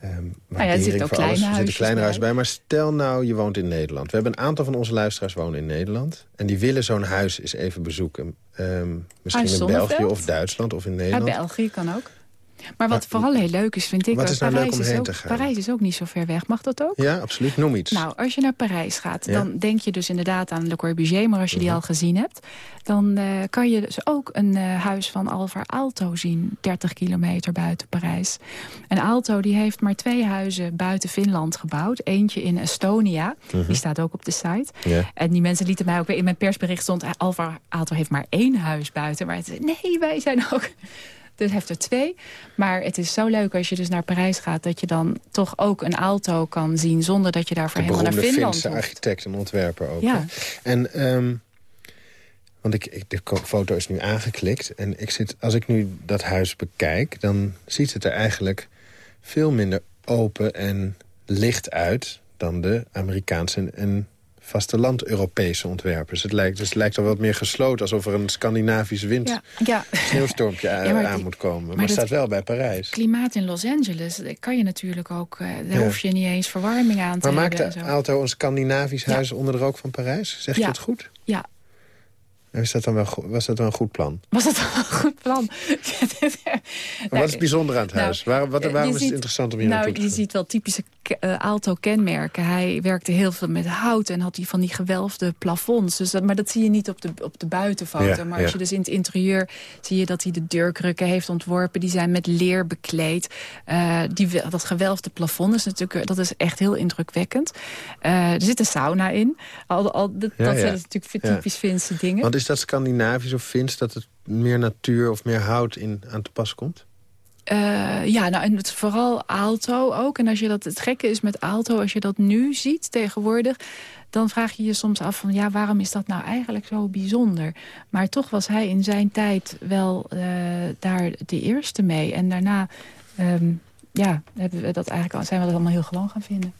[SPEAKER 4] um, nou ja, er zit ook kleine
[SPEAKER 3] klein huis bij. Maar stel nou, je woont in Nederland. We hebben een aantal van onze luisteraars wonen in Nederland. En die willen zo'n huis eens even bezoeken. Um, misschien in België of Duitsland of in Nederland.
[SPEAKER 4] Ja, België kan ook. Maar wat vooral heel leuk is, vind ik...
[SPEAKER 3] Wat is nou
[SPEAKER 4] Parijs
[SPEAKER 3] leuk om
[SPEAKER 4] heen
[SPEAKER 3] te gaan?
[SPEAKER 4] Parijs is ook niet zo ver weg. Mag dat ook?
[SPEAKER 3] Ja, absoluut. Noem iets.
[SPEAKER 4] Nou, als je naar Parijs gaat, dan denk je dus inderdaad aan Le Corbusier. Maar als je die mhm. al gezien hebt, dan uh, kan je dus ook een uh, huis van Alvar Aalto zien. 30 kilometer buiten Parijs. En Aalto die heeft maar twee huizen buiten Finland gebouwd. Eentje in Estonia. Mhm. Die staat ook op de site. En die mensen lieten mij ook weer in mijn persbericht stond... Alvar Aalto heeft maar één huis buiten. Maar het, nee, wij zijn ook dus heeft er twee. Maar het is zo leuk als je dus naar Parijs gaat... dat je dan toch ook een auto kan zien... zonder dat je daarvoor helemaal naar Finland
[SPEAKER 3] Finse architect en ontwerper ook. Ja. En... Um, want ik, ik, de foto is nu aangeklikt. En ik zit, als ik nu dat huis bekijk... dan ziet het er eigenlijk veel minder open en licht uit... dan de Amerikaanse en vasteland-Europese ontwerpers. Het lijkt, dus het lijkt al wat meer gesloten, alsof er een Scandinavisch wind ja, ja. sneeuwstormpje aan, moet komen. Maar, het staat wel bij Parijs.
[SPEAKER 4] klimaat in Los Angeles, kan je natuurlijk ook, uh, daar hoef je niet eens verwarming aan te
[SPEAKER 3] maar hebben. Maar maakt de auto een Scandinavisch huis onder de rook van Parijs? Zeg je het goed?
[SPEAKER 4] Ja,
[SPEAKER 3] is dat dan wel, was dat wel een goed plan?
[SPEAKER 4] Was dat wel een goed plan?
[SPEAKER 3] wat is bijzonder aan het nou, huis? Waar, wat, waarom is het interessant om hier nou, naartoe
[SPEAKER 4] te Je ziet wel typische uh, Aalto-kenmerken. Hij werkte heel veel met hout en had hij van die gewelfde plafonds. Dus dat, maar dat zie je niet op de, op de buitenfoto. maar als je dus in het interieur zie je dat hij de deurkrukken heeft ontworpen. Die zijn met leer bekleed. Uh, die, dat gewelfde plafond is natuurlijk dat is echt heel indrukwekkend. Uh, er zit een sauna in. Al, al, dat, dat zijn natuurlijk typisch Finse dingen.
[SPEAKER 3] Want is dat Scandinavisch of Fins dat het meer natuur of meer hout in aan te pas komt?
[SPEAKER 5] Uh, ja, nou, en het, vooral Aalto ook. En als je dat, het gekke is met Aalto, als je dat nu ziet tegenwoordig... dan vraag je je soms af van, ja, waarom is dat nou eigenlijk zo bijzonder? Maar toch was hij in zijn tijd wel uh, daar de eerste mee. En daarna, um, ja, hebben we dat eigenlijk, zijn we dat allemaal heel gewoon gaan vinden.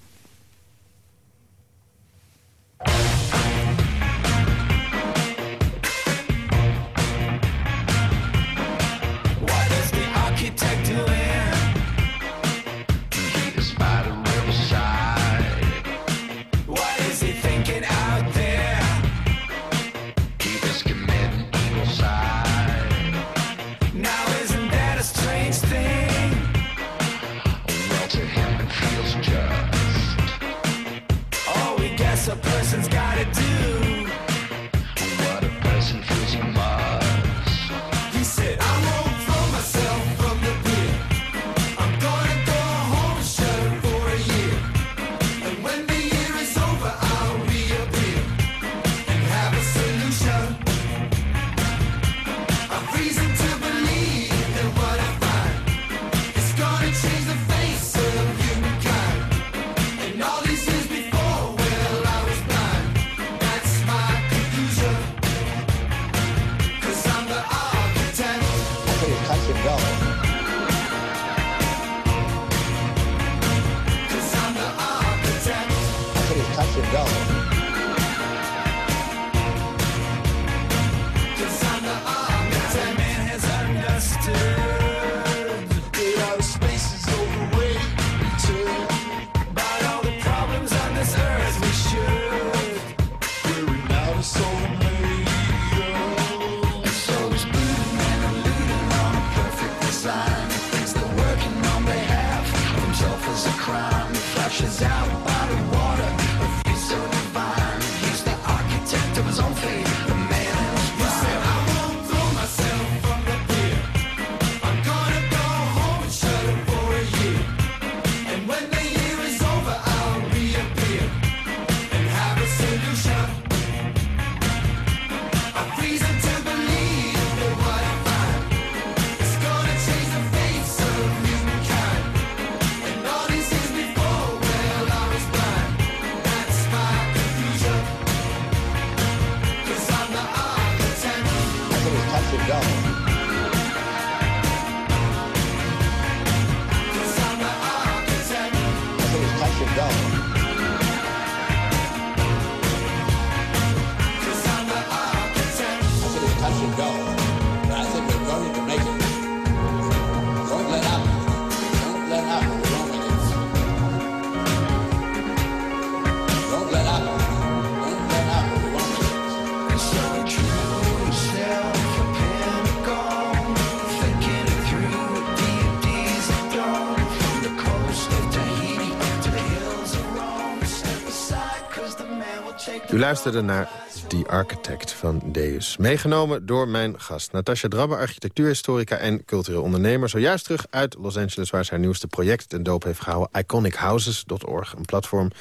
[SPEAKER 3] Luisterde naar The Architect van Deus. Meegenomen door mijn gast Natasja Drabbe, architectuurhistorica en cultureel ondernemer. Zojuist terug uit Los Angeles, waar ze haar nieuwste project ten doop heeft gehouden. IconicHouses.org, een platform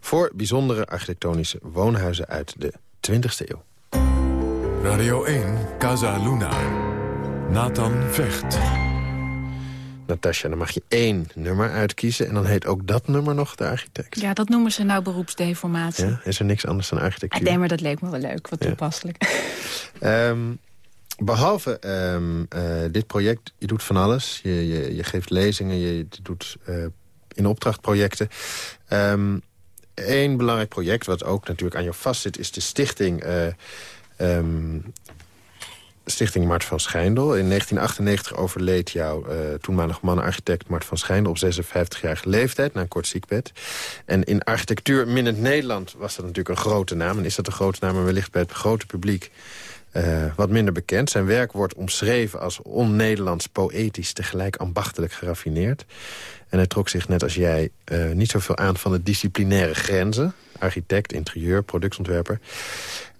[SPEAKER 3] voor bijzondere architectonische woonhuizen uit de 20e eeuw.
[SPEAKER 2] Radio 1, Casa Luna. Nathan Vecht.
[SPEAKER 3] Natasja, dan mag je één nummer uitkiezen... en dan heet ook dat nummer nog de architect.
[SPEAKER 5] Ja, dat noemen ze nou beroepsdeformatie. Ja,
[SPEAKER 3] is er niks anders dan architectuur?
[SPEAKER 5] nee, maar dat leek me wel leuk, wat toepasselijk.
[SPEAKER 3] Ehm, behalve ehm, eh, dit project, je doet van alles. Je, je, je geeft lezingen, je, doet uh, in opdracht projecten. Eén ehm, belangrijk project, wat ook natuurlijk aan jou vastzit... is de stichting... Uh, Stichting Mart van Schijndel. In 1998 overleed jouw uh, toenmalig man-architect Mart van Schijndel... op 56-jarige leeftijd, na een kort ziekbed. En in architectuur minnend Nederland was dat natuurlijk een grote naam. En is dat een grote naam, maar wellicht bij het grote publiek... Uh, wat minder bekend. Zijn werk wordt omschreven als on-Nederlands, poëtisch... tegelijk ambachtelijk geraffineerd. En hij trok zich, net als jij, uh, niet zoveel aan van de disciplinaire grenzen. Architect, interieur, productontwerper.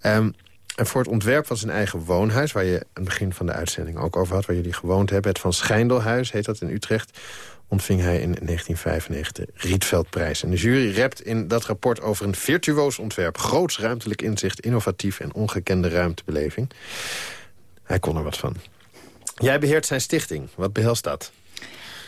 [SPEAKER 3] Um, en voor het ontwerp van zijn eigen woonhuis... waar je aan het begin van de uitzending ook over had... waar jullie gewoond hebben, het Van Schijndelhuis heet dat in Utrecht... ontving hij in 1995 Rietveldprijs. En de jury rept in dat rapport over een virtuoos ontwerp... groots ruimtelijk inzicht, innovatief en ongekende ruimtebeleving. Hij kon er wat van. Jij beheert zijn stichting. Wat behelst dat?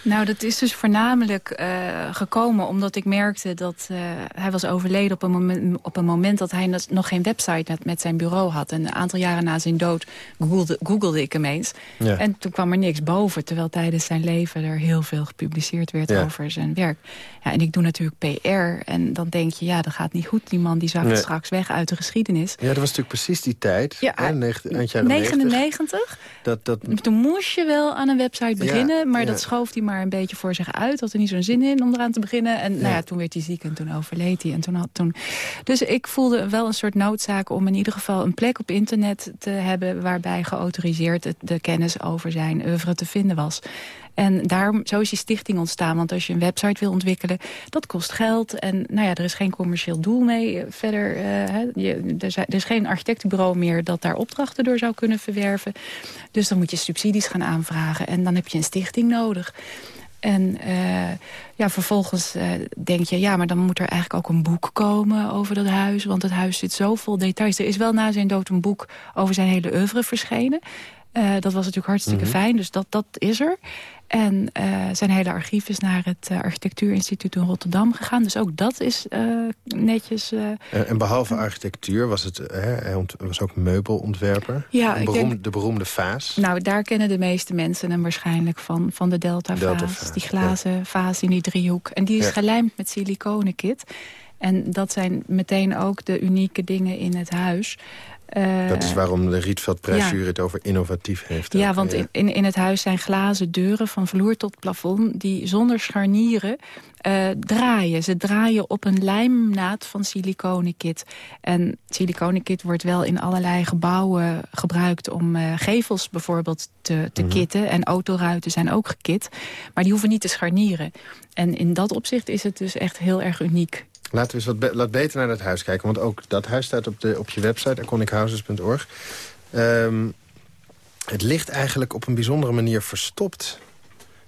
[SPEAKER 4] Nou, dat is dus voornamelijk uh, gekomen omdat ik merkte dat uh, hij was overleden op een, moment, op een moment dat hij nog geen website met, met zijn bureau had. En een aantal jaren na zijn dood googelde, googelde ik hem eens. Ja. En toen kwam er niks boven, terwijl tijdens zijn leven er heel veel gepubliceerd werd ja. over zijn werk. Ja, en ik doe natuurlijk PR en dan denk je, ja, dat gaat niet goed. Die man die zag nee. straks weg uit de geschiedenis.
[SPEAKER 3] Ja, dat was natuurlijk precies die tijd,
[SPEAKER 4] ja,
[SPEAKER 3] hè, eind jaren
[SPEAKER 4] 99. Dat, dat... Toen moest je wel aan een website beginnen, maar dat schoof hij maar een beetje voor zich uit. Had er niet zo'n zin in om eraan te beginnen. En nou ja, toen werd hij ziek en toen overleed hij. En toen had, toen... Dus ik voelde wel een soort noodzaak om in ieder geval een plek op internet te hebben... waarbij geautoriseerd de kennis over zijn oeuvre te vinden was. En daar, zo is die stichting ontstaan. Want als je een website wil ontwikkelen, dat kost geld. En nou ja, er is geen commercieel doel mee. Verder, uh, je, er, is geen architectenbureau meer dat daar opdrachten door zou kunnen verwerven. Dus dan moet je subsidies gaan aanvragen. En dan heb je een stichting nodig. En uh, ja, vervolgens denk je, ja, maar dan moet er eigenlijk ook een boek komen over dat huis. Want het huis zit zo vol details. Er is wel na zijn dood een boek over zijn hele oeuvre verschenen. Uh, dat was natuurlijk hartstikke mm -hmm. fijn, dus dat, dat is er. En uh, zijn hele archief is naar het uh, Architectuurinstituut in Rotterdam gegaan. Dus ook dat is netjes...
[SPEAKER 3] en behalve architectuur was het hij was ook meubelontwerper. Ja, beroemde, denk, de beroemde vaas.
[SPEAKER 4] Nou, daar kennen de meeste mensen hem waarschijnlijk van. Van de Delta-vaas. Delta die glazen ja. vaas in die driehoek. En die is ja. gelijmd met siliconenkit. En dat zijn meteen ook de unieke dingen in het huis.
[SPEAKER 3] Uh, dat is waarom de Rietveld-prijsjury ja. het over innovatief heeft.
[SPEAKER 4] Ja, ook. want in, in, in het huis zijn glazen deuren van vloer tot plafond... die zonder scharnieren uh, draaien. Ze draaien op een lijmnaad van siliconenkit. En siliconenkit wordt wel in allerlei gebouwen gebruikt... om uh, gevels bijvoorbeeld te, te mm -hmm. kitten. En autoruiten zijn ook gekit. Maar die hoeven niet te scharnieren. En in dat opzicht is het dus echt heel erg uniek.
[SPEAKER 3] Laten we eens wat be laat beter naar dat huis kijken. Want ook dat huis staat op, de, op je website, iconichouses.org. Um, het ligt eigenlijk op een bijzondere manier verstopt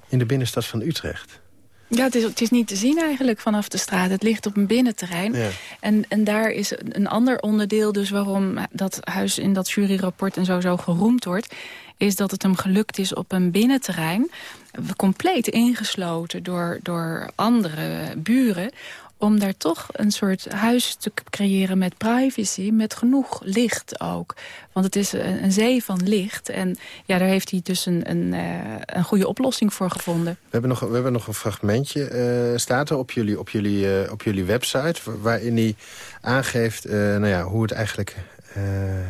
[SPEAKER 3] in de binnenstad van Utrecht.
[SPEAKER 4] Ja, het is, het is niet te zien eigenlijk vanaf de straat. Het ligt op een binnenterrein. Ja. En, en daar is een ander onderdeel dus waarom dat huis in dat juryrapport en zo zo geroemd wordt is dat het hem gelukt is op een binnenterrein... compleet ingesloten door, door andere buren om daar toch een soort huis te creëren met privacy, met genoeg licht ook. Want het is een, zee van licht. En ja, daar heeft hij dus een, een, uh, een goede oplossing voor gevonden.
[SPEAKER 3] We hebben nog, we hebben nog een fragmentje, uh, staat er op jullie, op, jullie, uh, op jullie website... waarin hij aangeeft nou ja, hoe het eigenlijk...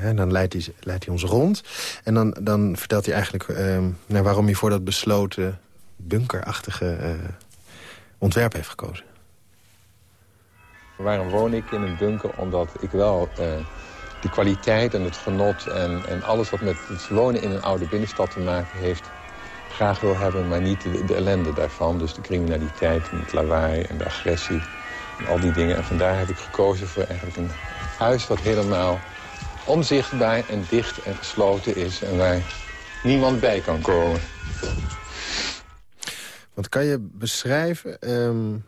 [SPEAKER 3] en dan leidt hij, leidt hij ons rond. En dan, dan vertelt hij eigenlijk nou, waarom hij voor dat besloten bunkerachtige ontwerp heeft gekozen.
[SPEAKER 6] Waarom woon ik in een bunker? Omdat ik wel uh, de kwaliteit en het genot en, en alles wat met het wonen in een oude binnenstad te maken heeft... graag wil hebben, maar niet de, de ellende daarvan. Dus de criminaliteit en het lawaai en de agressie en al die dingen. En vandaar heb ik gekozen voor eigenlijk een huis wat helemaal onzichtbaar en dicht en gesloten is... en waar niemand bij kan komen.
[SPEAKER 3] Wat kan je beschrijven... Um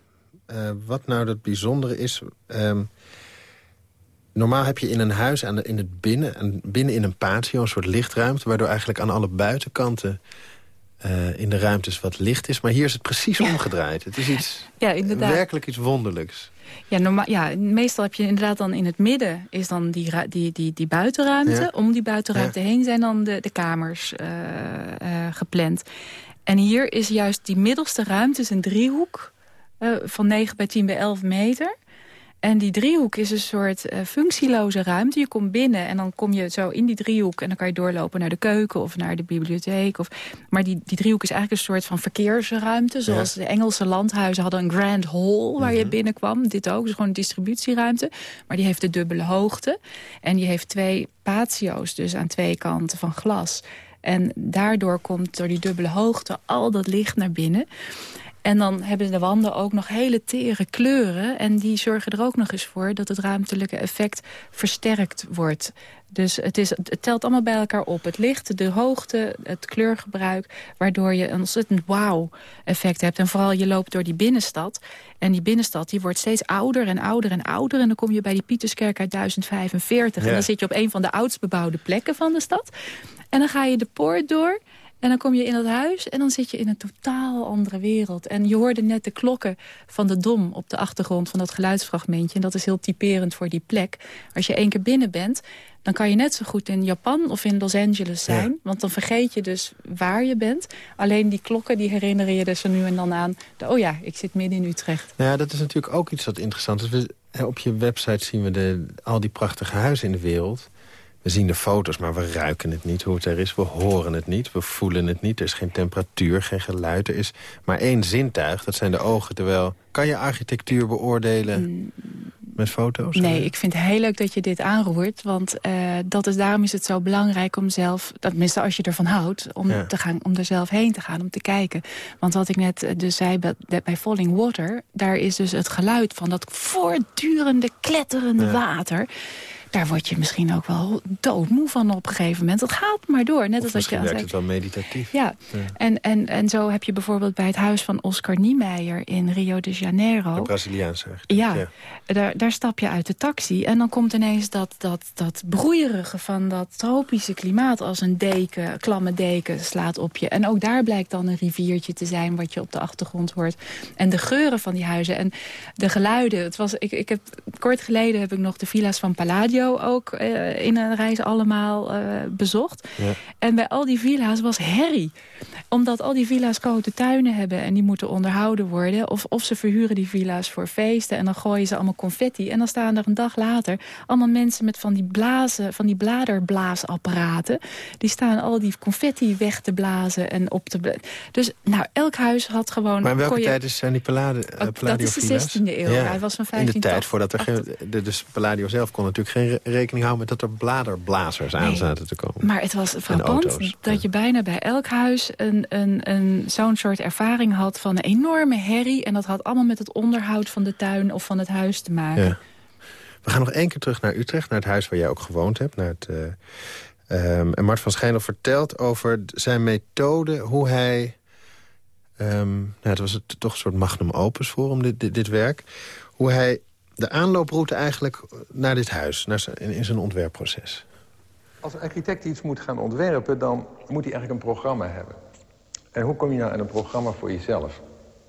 [SPEAKER 3] uh, wat nou het bijzondere is... Um, normaal heb je in een huis aan de, in het binnen, en binnen in een patio... een soort lichtruimte, waardoor eigenlijk aan alle buitenkanten... Uh, in de ruimtes wat licht is. Maar hier is het precies ja. omgedraaid. Het is iets, ja, inderdaad. werkelijk iets wonderlijks.
[SPEAKER 4] Ja, normaal, ja, meestal heb je inderdaad dan in het midden... is dan die, die, die, die buitenruimte. Ja. Om die buitenruimte ja. heen zijn dan de, de kamers uh, uh, gepland. En hier is juist die middelste ruimte, is een driehoek uh, van 9 bij 10 bij 11 meter. En die driehoek is een soort uh, functieloze ruimte. Je komt binnen en dan kom je zo in die driehoek... en dan kan je doorlopen naar de keuken of naar de bibliotheek. Of, maar die, die driehoek is eigenlijk een soort van verkeersruimte. Zoals ja. de Engelse landhuizen hadden een grand hall waar je binnenkwam. Dit ook, dus gewoon een distributieruimte. Maar die heeft de dubbele hoogte. En die heeft twee patio's dus aan twee kanten van glas. En daardoor komt door die dubbele hoogte al dat licht naar binnen. En dan hebben de wanden ook nog hele tere kleuren. En die zorgen er ook nog eens voor dat het ruimtelijke effect versterkt wordt. Dus het, is, het telt allemaal bij elkaar op. Het licht, de hoogte, het kleurgebruik... waardoor je een ontzettend wauw-effect hebt. En vooral je loopt door die binnenstad. En die binnenstad die wordt steeds ouder en ouder en ouder. En dan kom je bij die Pieterskerk uit 1045. Ja. En dan zit je op een van de oudst bebouwde plekken van de stad. En dan ga je de poort door... En dan kom je in dat huis en dan zit je in een totaal andere wereld. En je hoorde net de klokken van de Dom op de achtergrond van dat geluidsfragmentje. En dat is heel typerend voor die plek. Als je één keer binnen bent, dan kan je net zo goed in Japan of in Los Angeles zijn. Want dan vergeet je dus waar je bent. Alleen die klokken die herinneren je dus nu en dan aan. De, oh ja, ik zit midden in Utrecht.
[SPEAKER 3] Nou ja, dat is natuurlijk ook iets wat interessant is. Op je website zien we de, al die prachtige huizen in de wereld. We zien de foto's, maar we ruiken het niet hoe het er is. We horen het niet, we voelen het niet. Er is geen temperatuur, geen geluid. Er is maar één zintuig, dat zijn de ogen. Terwijl, kan je architectuur beoordelen mm. met foto's?
[SPEAKER 4] Nee, ik vind het heel leuk dat je dit aanroert. Want uh, dat is, daarom is het zo belangrijk om zelf... tenminste als je ervan houdt, om, te gaan, om er zelf heen te gaan, om te kijken. Want wat ik net eh, dus zei bij, bij Falling Water... daar is dus het geluid van dat voortdurende, kletterende water daar word je misschien ook wel doodmoe van op een gegeven moment. Dat gaat maar door. Net
[SPEAKER 3] als misschien je werkt het wel meditatief.
[SPEAKER 4] Ja, En, en, en zo heb je bijvoorbeeld bij het huis van Oscar Niemeyer in Rio de Janeiro.
[SPEAKER 3] De Braziliaanse
[SPEAKER 4] ja, ja, Daar, daar stap je uit de taxi en dan komt ineens dat, dat, dat broeierige van dat tropische klimaat als een deken, klamme deken slaat op je. En ook daar blijkt dan een riviertje te zijn wat je op de achtergrond hoort. En de geuren van die huizen en de geluiden. Het was, ik, ik heb, kort geleden heb ik nog de villa's van Palladio ook uh, in een reis allemaal uh, bezocht. Ja. En bij al die villa's was herrie. Omdat al die villa's grote tuinen hebben en die moeten onderhouden worden. Of, of ze verhuren die villa's voor feesten en dan gooien ze allemaal confetti. En dan staan er een dag later allemaal mensen met van die blazen, van die bladerblaasapparaten. Die staan al die confetti weg te blazen en op te... Dus nou, elk huis had gewoon...
[SPEAKER 3] Maar in welke tijd zijn die Pallade, uh,
[SPEAKER 4] Dat is de 16e eeuw. Ja. Hij was van 15
[SPEAKER 3] In de tijd voordat er geen... Dus Palladio zelf kon natuurlijk geen rekening houden met dat er bladerblazers aan zaten te komen.
[SPEAKER 4] Maar het was frappant dat je bijna bij elk huis een, een, een, zo'n soort ervaring had van een enorme herrie. En dat had allemaal met het onderhoud van de tuin of van het huis te maken. Ja.
[SPEAKER 3] We gaan nog één keer terug naar Utrecht, naar het huis waar jij ook gewoond hebt. Naar het, uh, um, en Mart van Schijnel vertelt over zijn methode, hoe hij... Um, nou, het was het toch een soort magnum opus voor hem, dit, dit, dit werk. Hoe hij de aanlooproute eigenlijk naar dit huis, naar in, zijn ontwerpproces?
[SPEAKER 6] Als een architect iets moet gaan ontwerpen, dan moet hij eigenlijk een programma hebben. En hoe kom je nou aan een programma voor jezelf?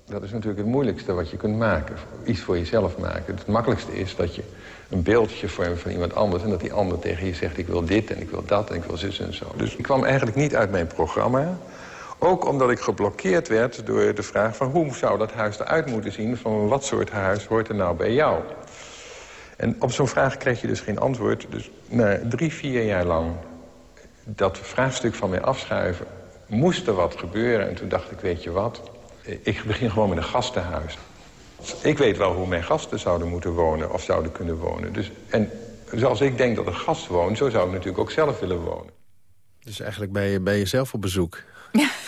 [SPEAKER 6] Dat is natuurlijk het moeilijkste wat je kunt maken. Iets voor jezelf maken. Het makkelijkste is dat je een beeldje vormt van iemand anders... en dat die ander tegen je zegt, ik wil dit en ik wil dat en ik wil zus en zo. Dus ik kwam eigenlijk niet uit mijn programma. Ook omdat ik geblokkeerd werd door de vraag van... hoe zou dat huis eruit moeten zien? Van wat soort huis hoort er nou bij jou? En op zo'n vraag kreeg je dus geen antwoord. Dus na drie, vier jaar lang dat vraagstuk van mij afschuiven... moest er wat gebeuren. En toen dacht ik, weet je wat? Ik begin gewoon met een gastenhuis. Ik weet wel hoe mijn gasten zouden moeten wonen of zouden kunnen wonen. Dus, en zoals ik denk dat een gast woont, zo zou ik natuurlijk ook zelf willen wonen.
[SPEAKER 3] Dus eigenlijk ben je, ben je zelf op bezoek? Ja.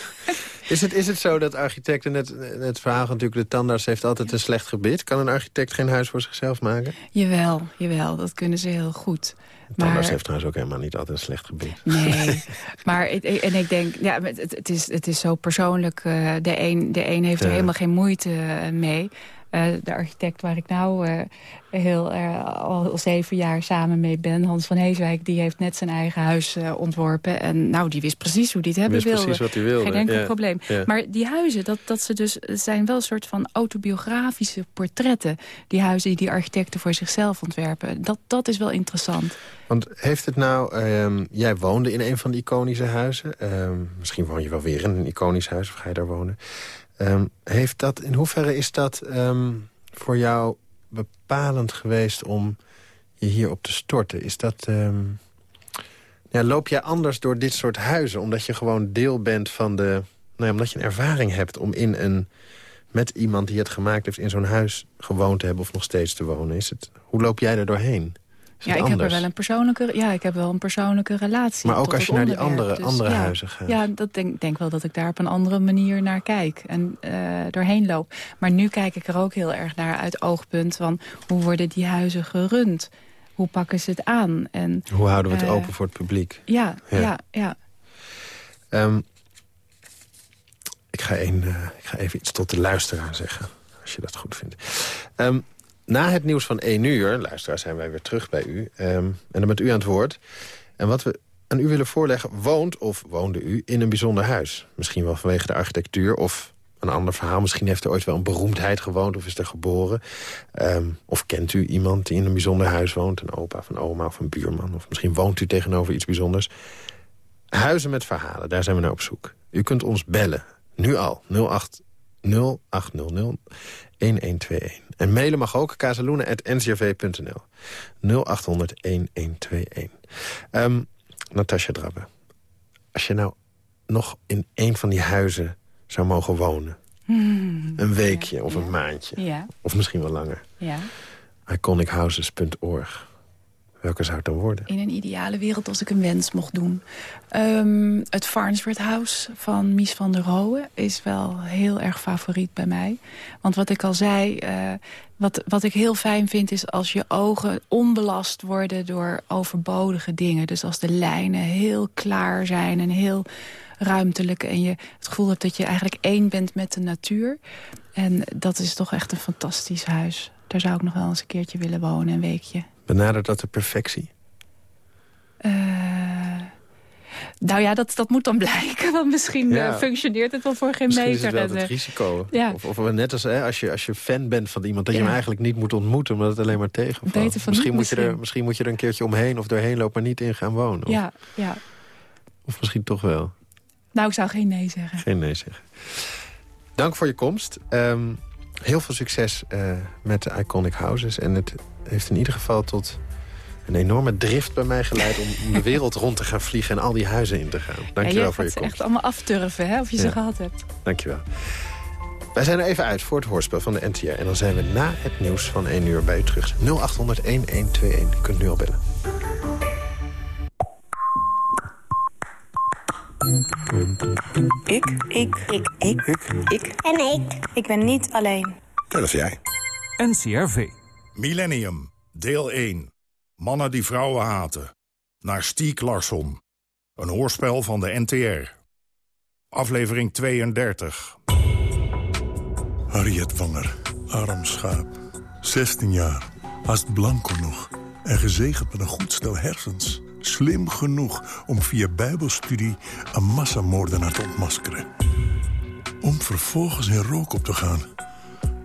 [SPEAKER 3] Is het, is het zo dat architecten, net, het verhaal natuurlijk... de tandarts heeft altijd een slecht gebit. Kan een architect geen huis voor zichzelf maken?
[SPEAKER 4] Jawel, jawel, dat kunnen ze heel goed.
[SPEAKER 3] De tandarts heeft trouwens ook helemaal niet altijd een slecht gebit.
[SPEAKER 4] Nee, maar en ik denk, ja, het, het, is, het is zo persoonlijk. Uh, de een, de een heeft er helemaal geen moeite eh, mee. Uh, de architect waar ik nou uh, heel, uh, al zeven jaar samen mee ben. Hans van Heeswijk, die heeft net zijn eigen huis ontworpen. En nou, die wist precies hoe die het hebben wilde.
[SPEAKER 3] precies wat hij wilde.
[SPEAKER 4] Geen enkel probleem. Maar die huizen, dat, dat ze dus, zijn wel een soort van autobiografische portretten. Die huizen die die architecten voor zichzelf ontwerpen. Dat, dat is wel interessant.
[SPEAKER 3] Want heeft het nou... Um, jij woonde in een van die iconische huizen. Um, misschien woon je wel weer in een iconisch huis. Of ga je daar wonen? Um, heeft dat, in hoeverre is dat voor jou bepalend geweest om je hierop te storten? Is dat... Ja, loop jij anders door dit soort huizen? Omdat je gewoon deel bent van de... Nou ja, omdat je een ervaring hebt om in een, met iemand die het gemaakt heeft... in zo'n huis gewoond te hebben of nog steeds te wonen. Is het, hoe loop jij er doorheen?
[SPEAKER 4] Ja, ik heb er wel een persoorlijke, ja, ik heb wel een persoonlijke relatie.
[SPEAKER 3] Maar ook als je naar die andere, dus, andere huizen gaat.
[SPEAKER 4] Ja, dat denk, denk wel dat ik daar op een andere manier naar kijk en uh, doorheen loop. Maar nu kijk ik er ook heel erg naar uit oogpunt van hoe worden die huizen gerund? Hoe pakken ze het aan? En,
[SPEAKER 3] hoe houden we het uh, open voor het publiek?
[SPEAKER 4] Ja, ja, ja. ja.
[SPEAKER 3] Um, ik, ga een, uh, ik ga even iets tot de luisteraar zeggen, als je dat goed vindt. Um, na het nieuws van 1 uur, luisteraar, zijn wij weer terug bij u. Um, en dan bent u aan het woord. En wat we aan u willen voorleggen... woont of woonde u in een bijzonder huis? Misschien wel vanwege de architectuur of een ander verhaal. Misschien heeft er ooit wel een beroemdheid gewoond of is er geboren. Ehm, of kent u iemand die in een bijzonder huis woont? Een opa of een oma of een buurman. Of misschien woont u tegenover iets bijzonders. Huizen met verhalen, daar zijn we naar op zoek. U kunt ons bellen, nu al, 08 0800 1121. En mailen mag ook kazeloenen.ncrv.nl 0800 1121. Um, Natasja Drabbe, als je nou nog in een van die huizen zou mogen wonen... Hmm. een weekje of een maandje, ja. of misschien wel langer... Ja. iconichouses.org Zou het dan worden?
[SPEAKER 4] In een ideale wereld als ik een wens mocht doen. Um, het Farnsworth House van Mies van der Rohe is wel heel erg favoriet bij mij. Want wat ik al zei, uh, wat, wat ik heel fijn vind is als je ogen onbelast worden door overbodige dingen. Dus als de lijnen heel klaar zijn en heel ruimtelijk. En je het gevoel hebt dat je eigenlijk één bent met de natuur. En dat is toch echt een fantastisch huis. Daar zou ik nog wel eens een keertje willen wonen, een weekje.
[SPEAKER 3] Benadert dat de perfectie?
[SPEAKER 4] Uh, nou ja, dat, dat moet dan blijken. Want misschien eh, functioneert het wel voor geen
[SPEAKER 3] misschien
[SPEAKER 4] meter.
[SPEAKER 3] Misschien is het wel het
[SPEAKER 4] eh,
[SPEAKER 3] risico. Ja. Of, of net als, hè, als, je, als je fan bent van iemand... dat je hem eigenlijk niet moet ontmoeten, omdat het alleen maar tegenvalt. Misschien, moet je er, misschien moet je er een keertje omheen of doorheen lopen... maar niet in gaan wonen. Of,
[SPEAKER 4] ja, ja.
[SPEAKER 3] Of misschien toch wel.
[SPEAKER 4] Nou, ik zou geen nee zeggen.
[SPEAKER 3] Geen nee zeggen. Dank voor je komst. Um, heel veel succes uh, met de Iconic Houses. En het heeft in ieder geval tot een enorme drift bij mij geleid... om de wereld rond te gaan vliegen en al die huizen in te gaan. Dankjewel ja, voor je komst.
[SPEAKER 4] Je echt allemaal afturven, hè, of je ze gehad hebt.
[SPEAKER 3] Dankjewel. Wij zijn er even uit voor het hoorspel van de NTR. En dan zijn we na het nieuws van 1 uur bij u terug. 0800-1121. U kunt nu al bellen.
[SPEAKER 7] Ik. Ik. Ik. Ik. Ik.
[SPEAKER 8] En ik.
[SPEAKER 7] Ik ben niet alleen.
[SPEAKER 9] Dat is jij.
[SPEAKER 10] NCRV.
[SPEAKER 11] Millennium, deel 1. Mannen die vrouwen haten. Naar Stiek Larsson. Een hoorspel van de NTR. Aflevering 32.
[SPEAKER 9] Harriet Wanger, arm schaap. 16 jaar, haast blanco nog. En gezegend met een goed stel hersens. Slim genoeg om via bijbelstudie een massamoordenaar te ontmaskeren. Om vervolgens in rook op te gaan.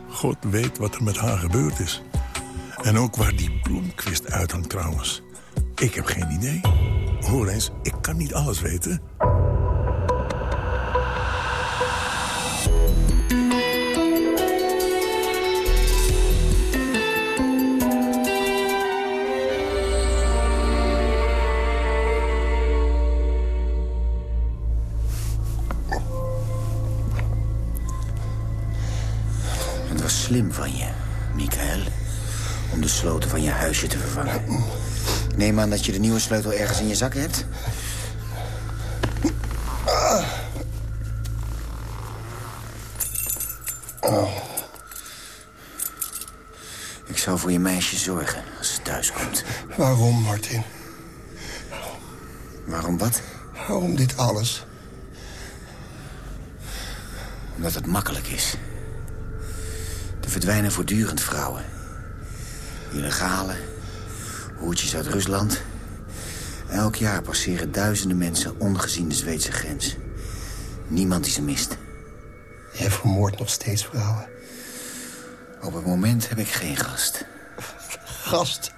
[SPEAKER 9] God weet wat er met haar gebeurd is. En ook waar die bloemkwist uithangt trouwens. Ik heb geen idee. Hoor eens, ik kan niet alles weten.
[SPEAKER 12] Was slim van je, Michael om de sloten van je huisje te vervangen. neem aan dat je de nieuwe sleutel ergens in je zak hebt. Ik zal voor je meisje zorgen als ze thuis komt.
[SPEAKER 13] Waarom, Martin?
[SPEAKER 12] Waarom wat?
[SPEAKER 13] Waarom dit alles?
[SPEAKER 12] Omdat het makkelijk is. Er verdwijnen voortdurend vrouwen. Illegale, hoertjes uit Rusland. Elk jaar passeren duizenden mensen ongezien de Zweedse grens. Niemand die ze mist.
[SPEAKER 13] Jij vermoordt nog steeds vrouwen.
[SPEAKER 12] Op het moment heb ik geen gast.
[SPEAKER 13] Gast?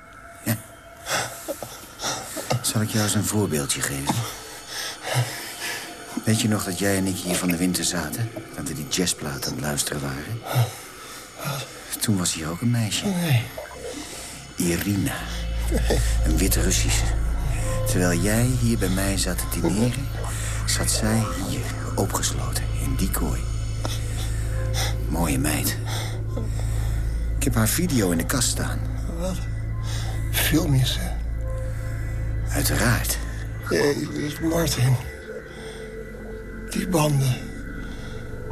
[SPEAKER 12] Ja. Zal ik jou eens een voorbeeldje geven? Weet je nog dat jij en ik hier van de winter zaten? Dat we die jazzplaat aan het luisteren waren? Toen was hier ook een meisje.
[SPEAKER 13] Nee.
[SPEAKER 12] Irina. Een witte Russische. Terwijl jij hier bij mij zat te dineren... zat zij hier opgesloten in die kooi. Mooie meid. Ik heb haar video in de kast staan.
[SPEAKER 13] Wat? Film je ze?
[SPEAKER 12] Uiteraard.
[SPEAKER 13] Jezus, Martin. Die banden.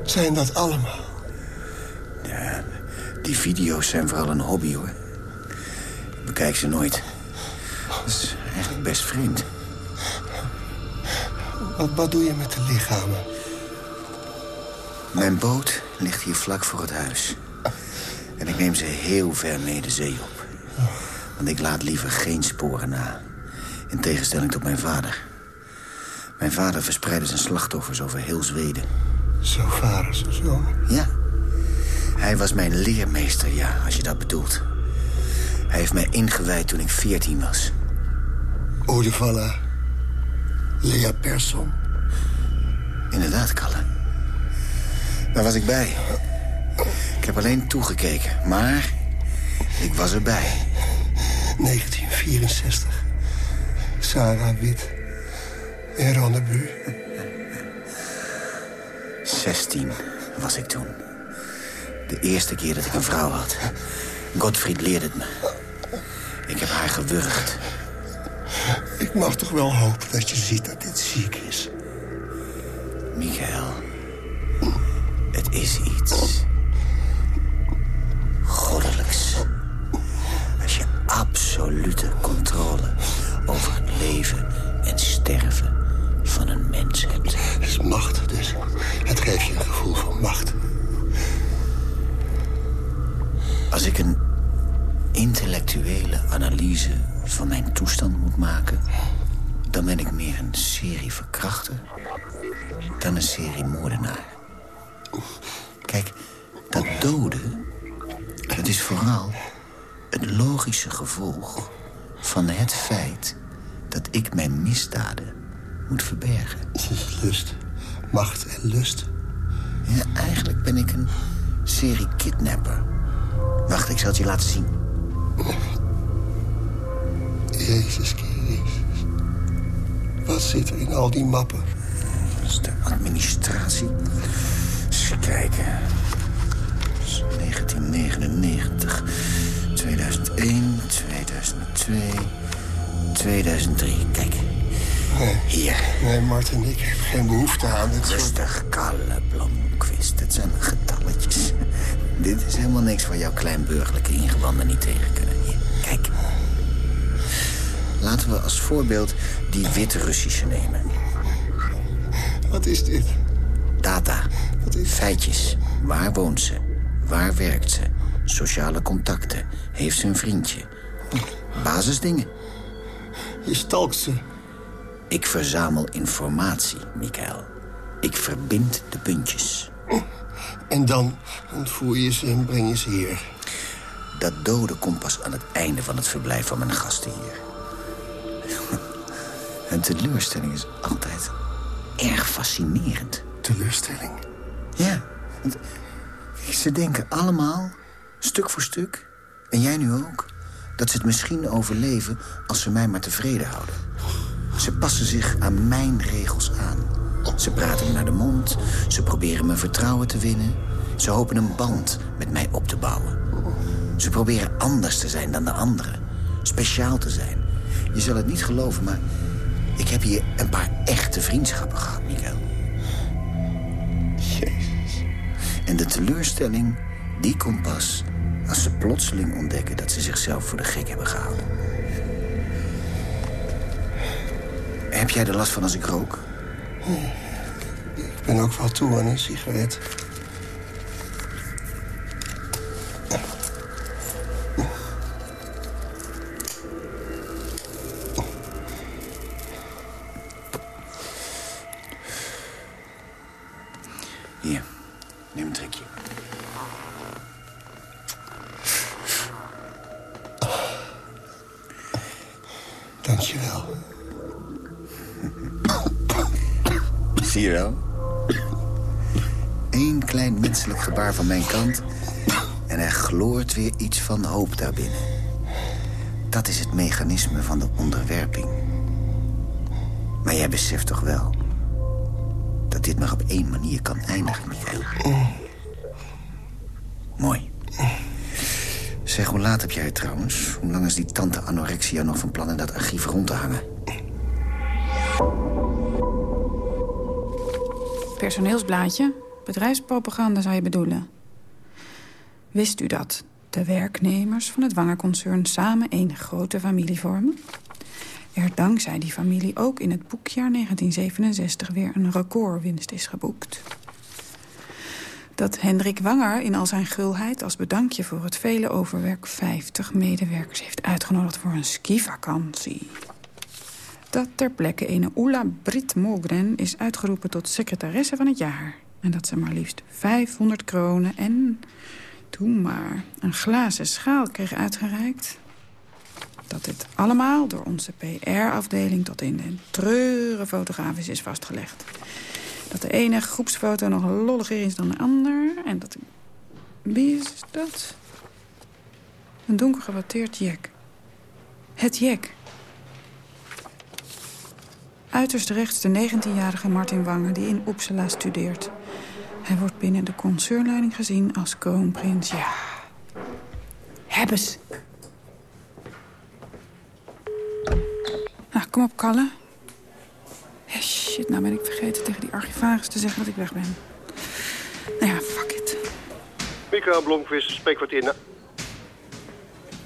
[SPEAKER 13] Zijn dat allemaal?
[SPEAKER 12] Die video's zijn vooral een hobby, hoor bekijk ze nooit. Dat is eigenlijk best vreemd.
[SPEAKER 13] Wat, wat doe je met de lichamen?
[SPEAKER 12] Mijn boot ligt hier vlak voor het huis. En ik neem ze heel ver mee de zee op. Want ik laat liever geen sporen na. In tegenstelling tot mijn vader. Mijn vader verspreidde zijn slachtoffers over heel Zweden.
[SPEAKER 13] Zo vader, zo zoon.
[SPEAKER 12] Ja. Hij was mijn leermeester, ja, als je dat bedoelt. Hij heeft mij ingewijd toen ik veertien was.
[SPEAKER 13] Odevalla. Lea Persson.
[SPEAKER 12] Inderdaad, Kalle. Daar was ik bij. Ik heb alleen toegekeken, maar ik was erbij.
[SPEAKER 13] 1964. Sarah Wit. En Ronnebu.
[SPEAKER 12] 16 was ik toen. De eerste keer dat ik een vrouw had. Gottfried leerde het me. Ik heb haar gewurgd.
[SPEAKER 13] Ik mag toch wel hopen dat je ziet dat dit ziek is.
[SPEAKER 12] Michael, het is iets misdaden moet verbergen.
[SPEAKER 13] Lust, macht en lust.
[SPEAKER 12] Ja, eigenlijk ben ik een serie kidnapper. Wacht, ik zal het je laten zien.
[SPEAKER 13] Jezus Christus. Wat zit er in al die mappen?
[SPEAKER 12] Dat is de administratie. Eens kijken. Dat is 1999, 2001, 2002, 2003. Kijk, hier.
[SPEAKER 13] nee Martin, ik heb geen behoefte aan dit soort...
[SPEAKER 12] Rustig, Kalle Blomqvist. Het zijn getalletjes. Dit is helemaal niks waar jouw kleinburgerlijke ingewanden niet tegen kunnen. Hier, kijk. Laten we als voorbeeld die Wit-Russische nemen.
[SPEAKER 13] Wat is dit?
[SPEAKER 12] Data. Feitjes. Waar woont ze? Waar werkt ze? Sociale contacten. Heeft ze een vriendje? Basisdingen.
[SPEAKER 13] Je stalkt ze.
[SPEAKER 12] Ik verzamel informatie, Mikael. Ik verbind de puntjes.
[SPEAKER 13] En dan ontvoer je ze en breng je ze hier.
[SPEAKER 12] Dat dode komt pas aan het einde van het verblijf van mijn gasten hier. Een teleurstelling is altijd erg fascinerend.
[SPEAKER 13] Teleurstelling?
[SPEAKER 12] Ja. Ze denken allemaal, stuk voor stuk, en jij nu ook... dat ze het misschien overleven als ze mij maar tevreden houden. Ze passen zich aan mijn regels aan. Ze praten me naar de mond, ze proberen mijn vertrouwen te winnen... ze hopen een band met mij op te bouwen. Ze proberen anders te zijn dan de anderen. Speciaal te zijn. Je zal het niet geloven, maar ik heb hier een paar echte vriendschappen gehad, Miguel.
[SPEAKER 13] Jezus.
[SPEAKER 12] En de teleurstelling, die komt pas als ze plotseling ontdekken... dat ze zichzelf voor de gek hebben gehouden. Heb jij er last van als ik rook?
[SPEAKER 13] Ik ben ook wel toe aan een sigaret.
[SPEAKER 12] Zie je wel? Eén klein menselijk gebaar van mijn kant... en er gloort weer iets van hoop daarbinnen. Dat is het mechanisme van de onderwerping. Maar jij beseft toch wel... dat dit maar op één manier kan eindigen? Mooi. Zeg, hoe laat heb jij het trouwens? Hoe lang is die tante anorexia nog van plan in dat archief rond te hangen?
[SPEAKER 8] Personeelsblaadje. Bedrijfspropaganda zou je bedoelen. Wist u dat de werknemers van het Wanger-concern samen één grote familie vormen? Er dankzij die familie ook in het boekjaar 1967 weer een recordwinst is geboekt. Dat Hendrik Wanger in al zijn gulheid als bedankje voor het vele overwerk 50 medewerkers heeft uitgenodigd voor een skivakantie. Dat ter plekke ene Oela Brit Mogren is uitgeroepen tot secretaresse van het jaar. En dat ze maar liefst 500 kronen en toen maar een glazen schaal kreeg uitgereikt. Dat dit allemaal door onze PR-afdeling tot in de treuren fotografisch is vastgelegd. Dat de ene groepsfoto nog lolliger is dan de ander. En dat... Wie is dat? Een donker gewatteerd jek. Het jek. Uiterst rechts de 19-jarige Martin Wangen die in Uppsala studeert. Hij wordt binnen de concernleiding gezien als kroonprins. Ja, hebben ze. Nou, kom op, Kalle. Shit, nou ben ik vergeten tegen die archivaris te zeggen dat ik weg ben. Nou ja, fuck it.
[SPEAKER 10] Mikael Blomqvist, spreekwartier...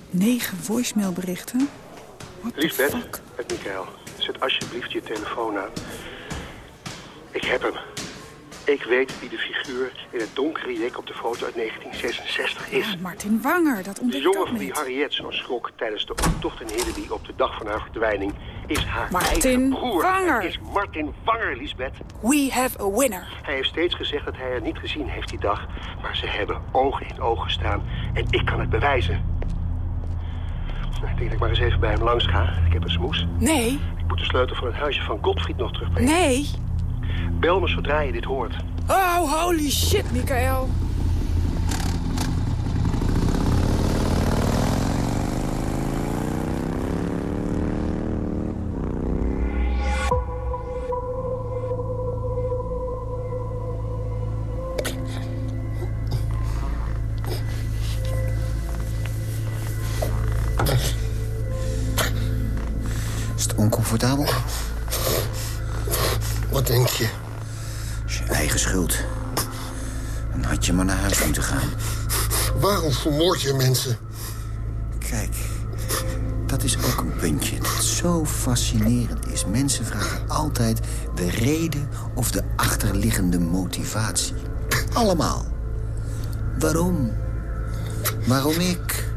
[SPEAKER 8] Negen voicemailberichten?
[SPEAKER 10] Liesbeth, het Mikael. Zet alsjeblieft je telefoon aan. Ik heb hem. Ik weet wie de figuur in het donkere jek op de foto uit 1966 is.
[SPEAKER 8] Ja, Martin Wanger, dat
[SPEAKER 10] De
[SPEAKER 8] ontdekt
[SPEAKER 10] jongen
[SPEAKER 8] ook
[SPEAKER 10] van wie
[SPEAKER 8] niet.
[SPEAKER 10] Harriet zo schrok tijdens de optocht in Hilleby op de dag van haar verdwijning... is haar
[SPEAKER 8] Martin
[SPEAKER 10] eigen broer.
[SPEAKER 8] Wanger.
[SPEAKER 10] Het is Martin Wanger, Lisbeth.
[SPEAKER 8] We have a winner.
[SPEAKER 10] Hij heeft steeds gezegd dat hij haar niet gezien heeft die dag. Maar ze hebben oog in oog gestaan. En ik kan het bewijzen. Ik denk dat ik maar eens even bij hem langs ga. Ik heb een smoes.
[SPEAKER 8] Nee,
[SPEAKER 10] Ik moet de sleutel van het huisje van Godfried nog terugbrengen.
[SPEAKER 8] nee.
[SPEAKER 10] Bel me zodra je dit hoort.
[SPEAKER 8] Oh, holy shit, Michael.
[SPEAKER 13] Vermoord je mensen?
[SPEAKER 12] Kijk, dat is ook een puntje dat zo fascinerend is. Mensen vragen altijd de reden of de achterliggende motivatie. Allemaal. Waarom? Waarom ik?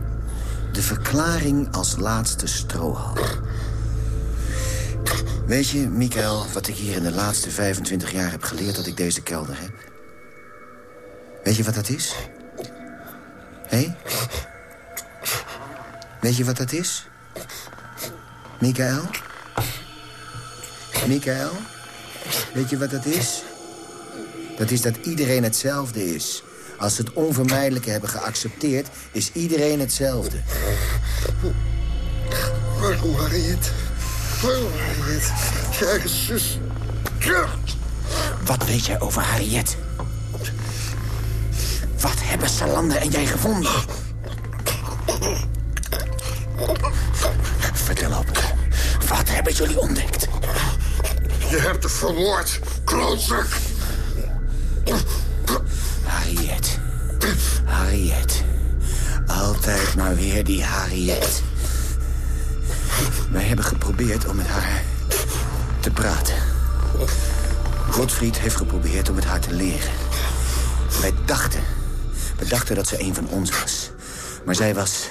[SPEAKER 12] De verklaring als laatste strohal. Weet je, Mikael, wat ik hier in de laatste 25 jaar heb geleerd... dat ik deze kelder heb? Weet je wat dat is? Hé? Weet je wat dat is? Mikael? Mikael? Weet je wat dat is? Dat is dat iedereen hetzelfde is. Als ze het onvermijdelijke hebben geaccepteerd, is iedereen hetzelfde.
[SPEAKER 13] Waarom, Harriet? Waarom, Harriet? Je eigen zus.
[SPEAKER 12] Wat weet jij over Harriet? Wat hebben Salander en jij gevonden? Vertel op. Wat hebben jullie ontdekt?
[SPEAKER 13] Je hebt haar vermoord, klootzak.
[SPEAKER 12] Harriet. Harriet. Altijd maar weer die Harriet. Wij hebben geprobeerd om met haar te praten. Godfried heeft geprobeerd om met haar te leren. Wij dachten, we dachten dat ze een van ons was. Maar zij was...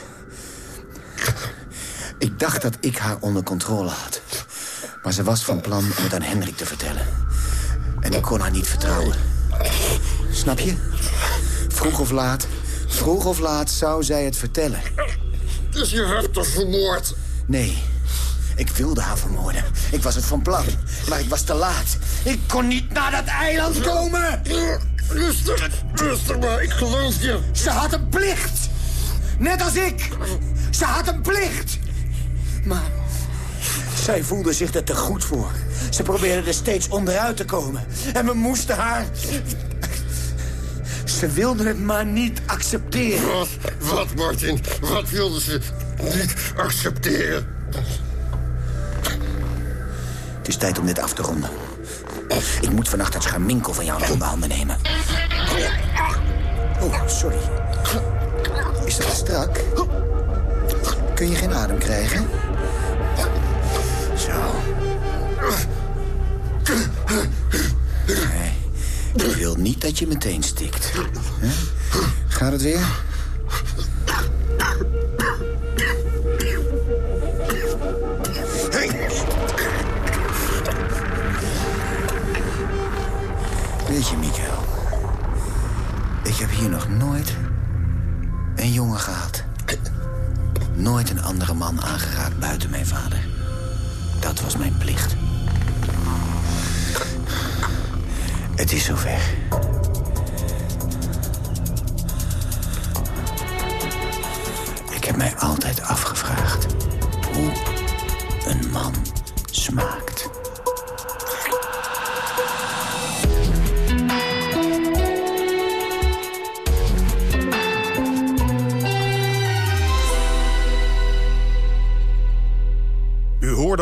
[SPEAKER 12] Ik dacht dat ik haar onder controle had. Maar ze was van plan om het aan Hendrik te vertellen. En ik kon haar niet vertrouwen. Snap je? Vroeg of laat, vroeg of laat zou zij het vertellen.
[SPEAKER 13] Dus je hebt haar vermoord.
[SPEAKER 12] Nee, ik wilde haar vermoorden. Ik was het van plan, maar ik was te laat. Ik kon niet naar dat eiland komen.
[SPEAKER 13] Rustig, rustig maar, ik geloof je.
[SPEAKER 12] Ze had een plicht. Net als ik. Ze had een plicht. Maar zij voelde zich er te goed voor. Ze probeerde er steeds onderuit te komen. En we moesten haar... Ze wilde het maar niet accepteren.
[SPEAKER 13] Wat, wat, Martin? Wat wilden ze niet accepteren?
[SPEAKER 12] Het is tijd om dit af te ronden. Ik moet vannacht het scharminkel van jou onder handen nemen. Oh, sorry. Is dat strak? Kun je geen adem krijgen? Zo. Nee, ik wil niet dat je meteen stikt. Gaat het weer? Ik heb hier nog nooit een jongen gehad. Nooit een andere man aangeraakt buiten mijn vader. Dat was mijn plicht. Het is zover. Ik heb mij altijd afgevraagd hoe een man smaakt.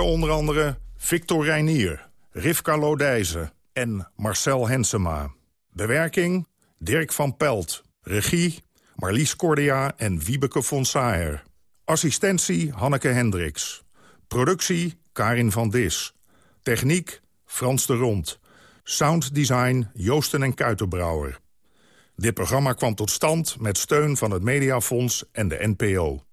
[SPEAKER 11] Onder andere Victor Reinier, Rivka Lodijzen en Marcel Hensema. Bewerking Dirk van Pelt. Regie Marlies Cordia en Wiebeke von Saer. Assistentie Hanneke Hendricks. Productie Karin van Dis. Techniek Frans de Rond. Sounddesign Joosten en Kuitenbrouwer. Dit programma kwam tot stand met steun van het Mediafonds en de NPO.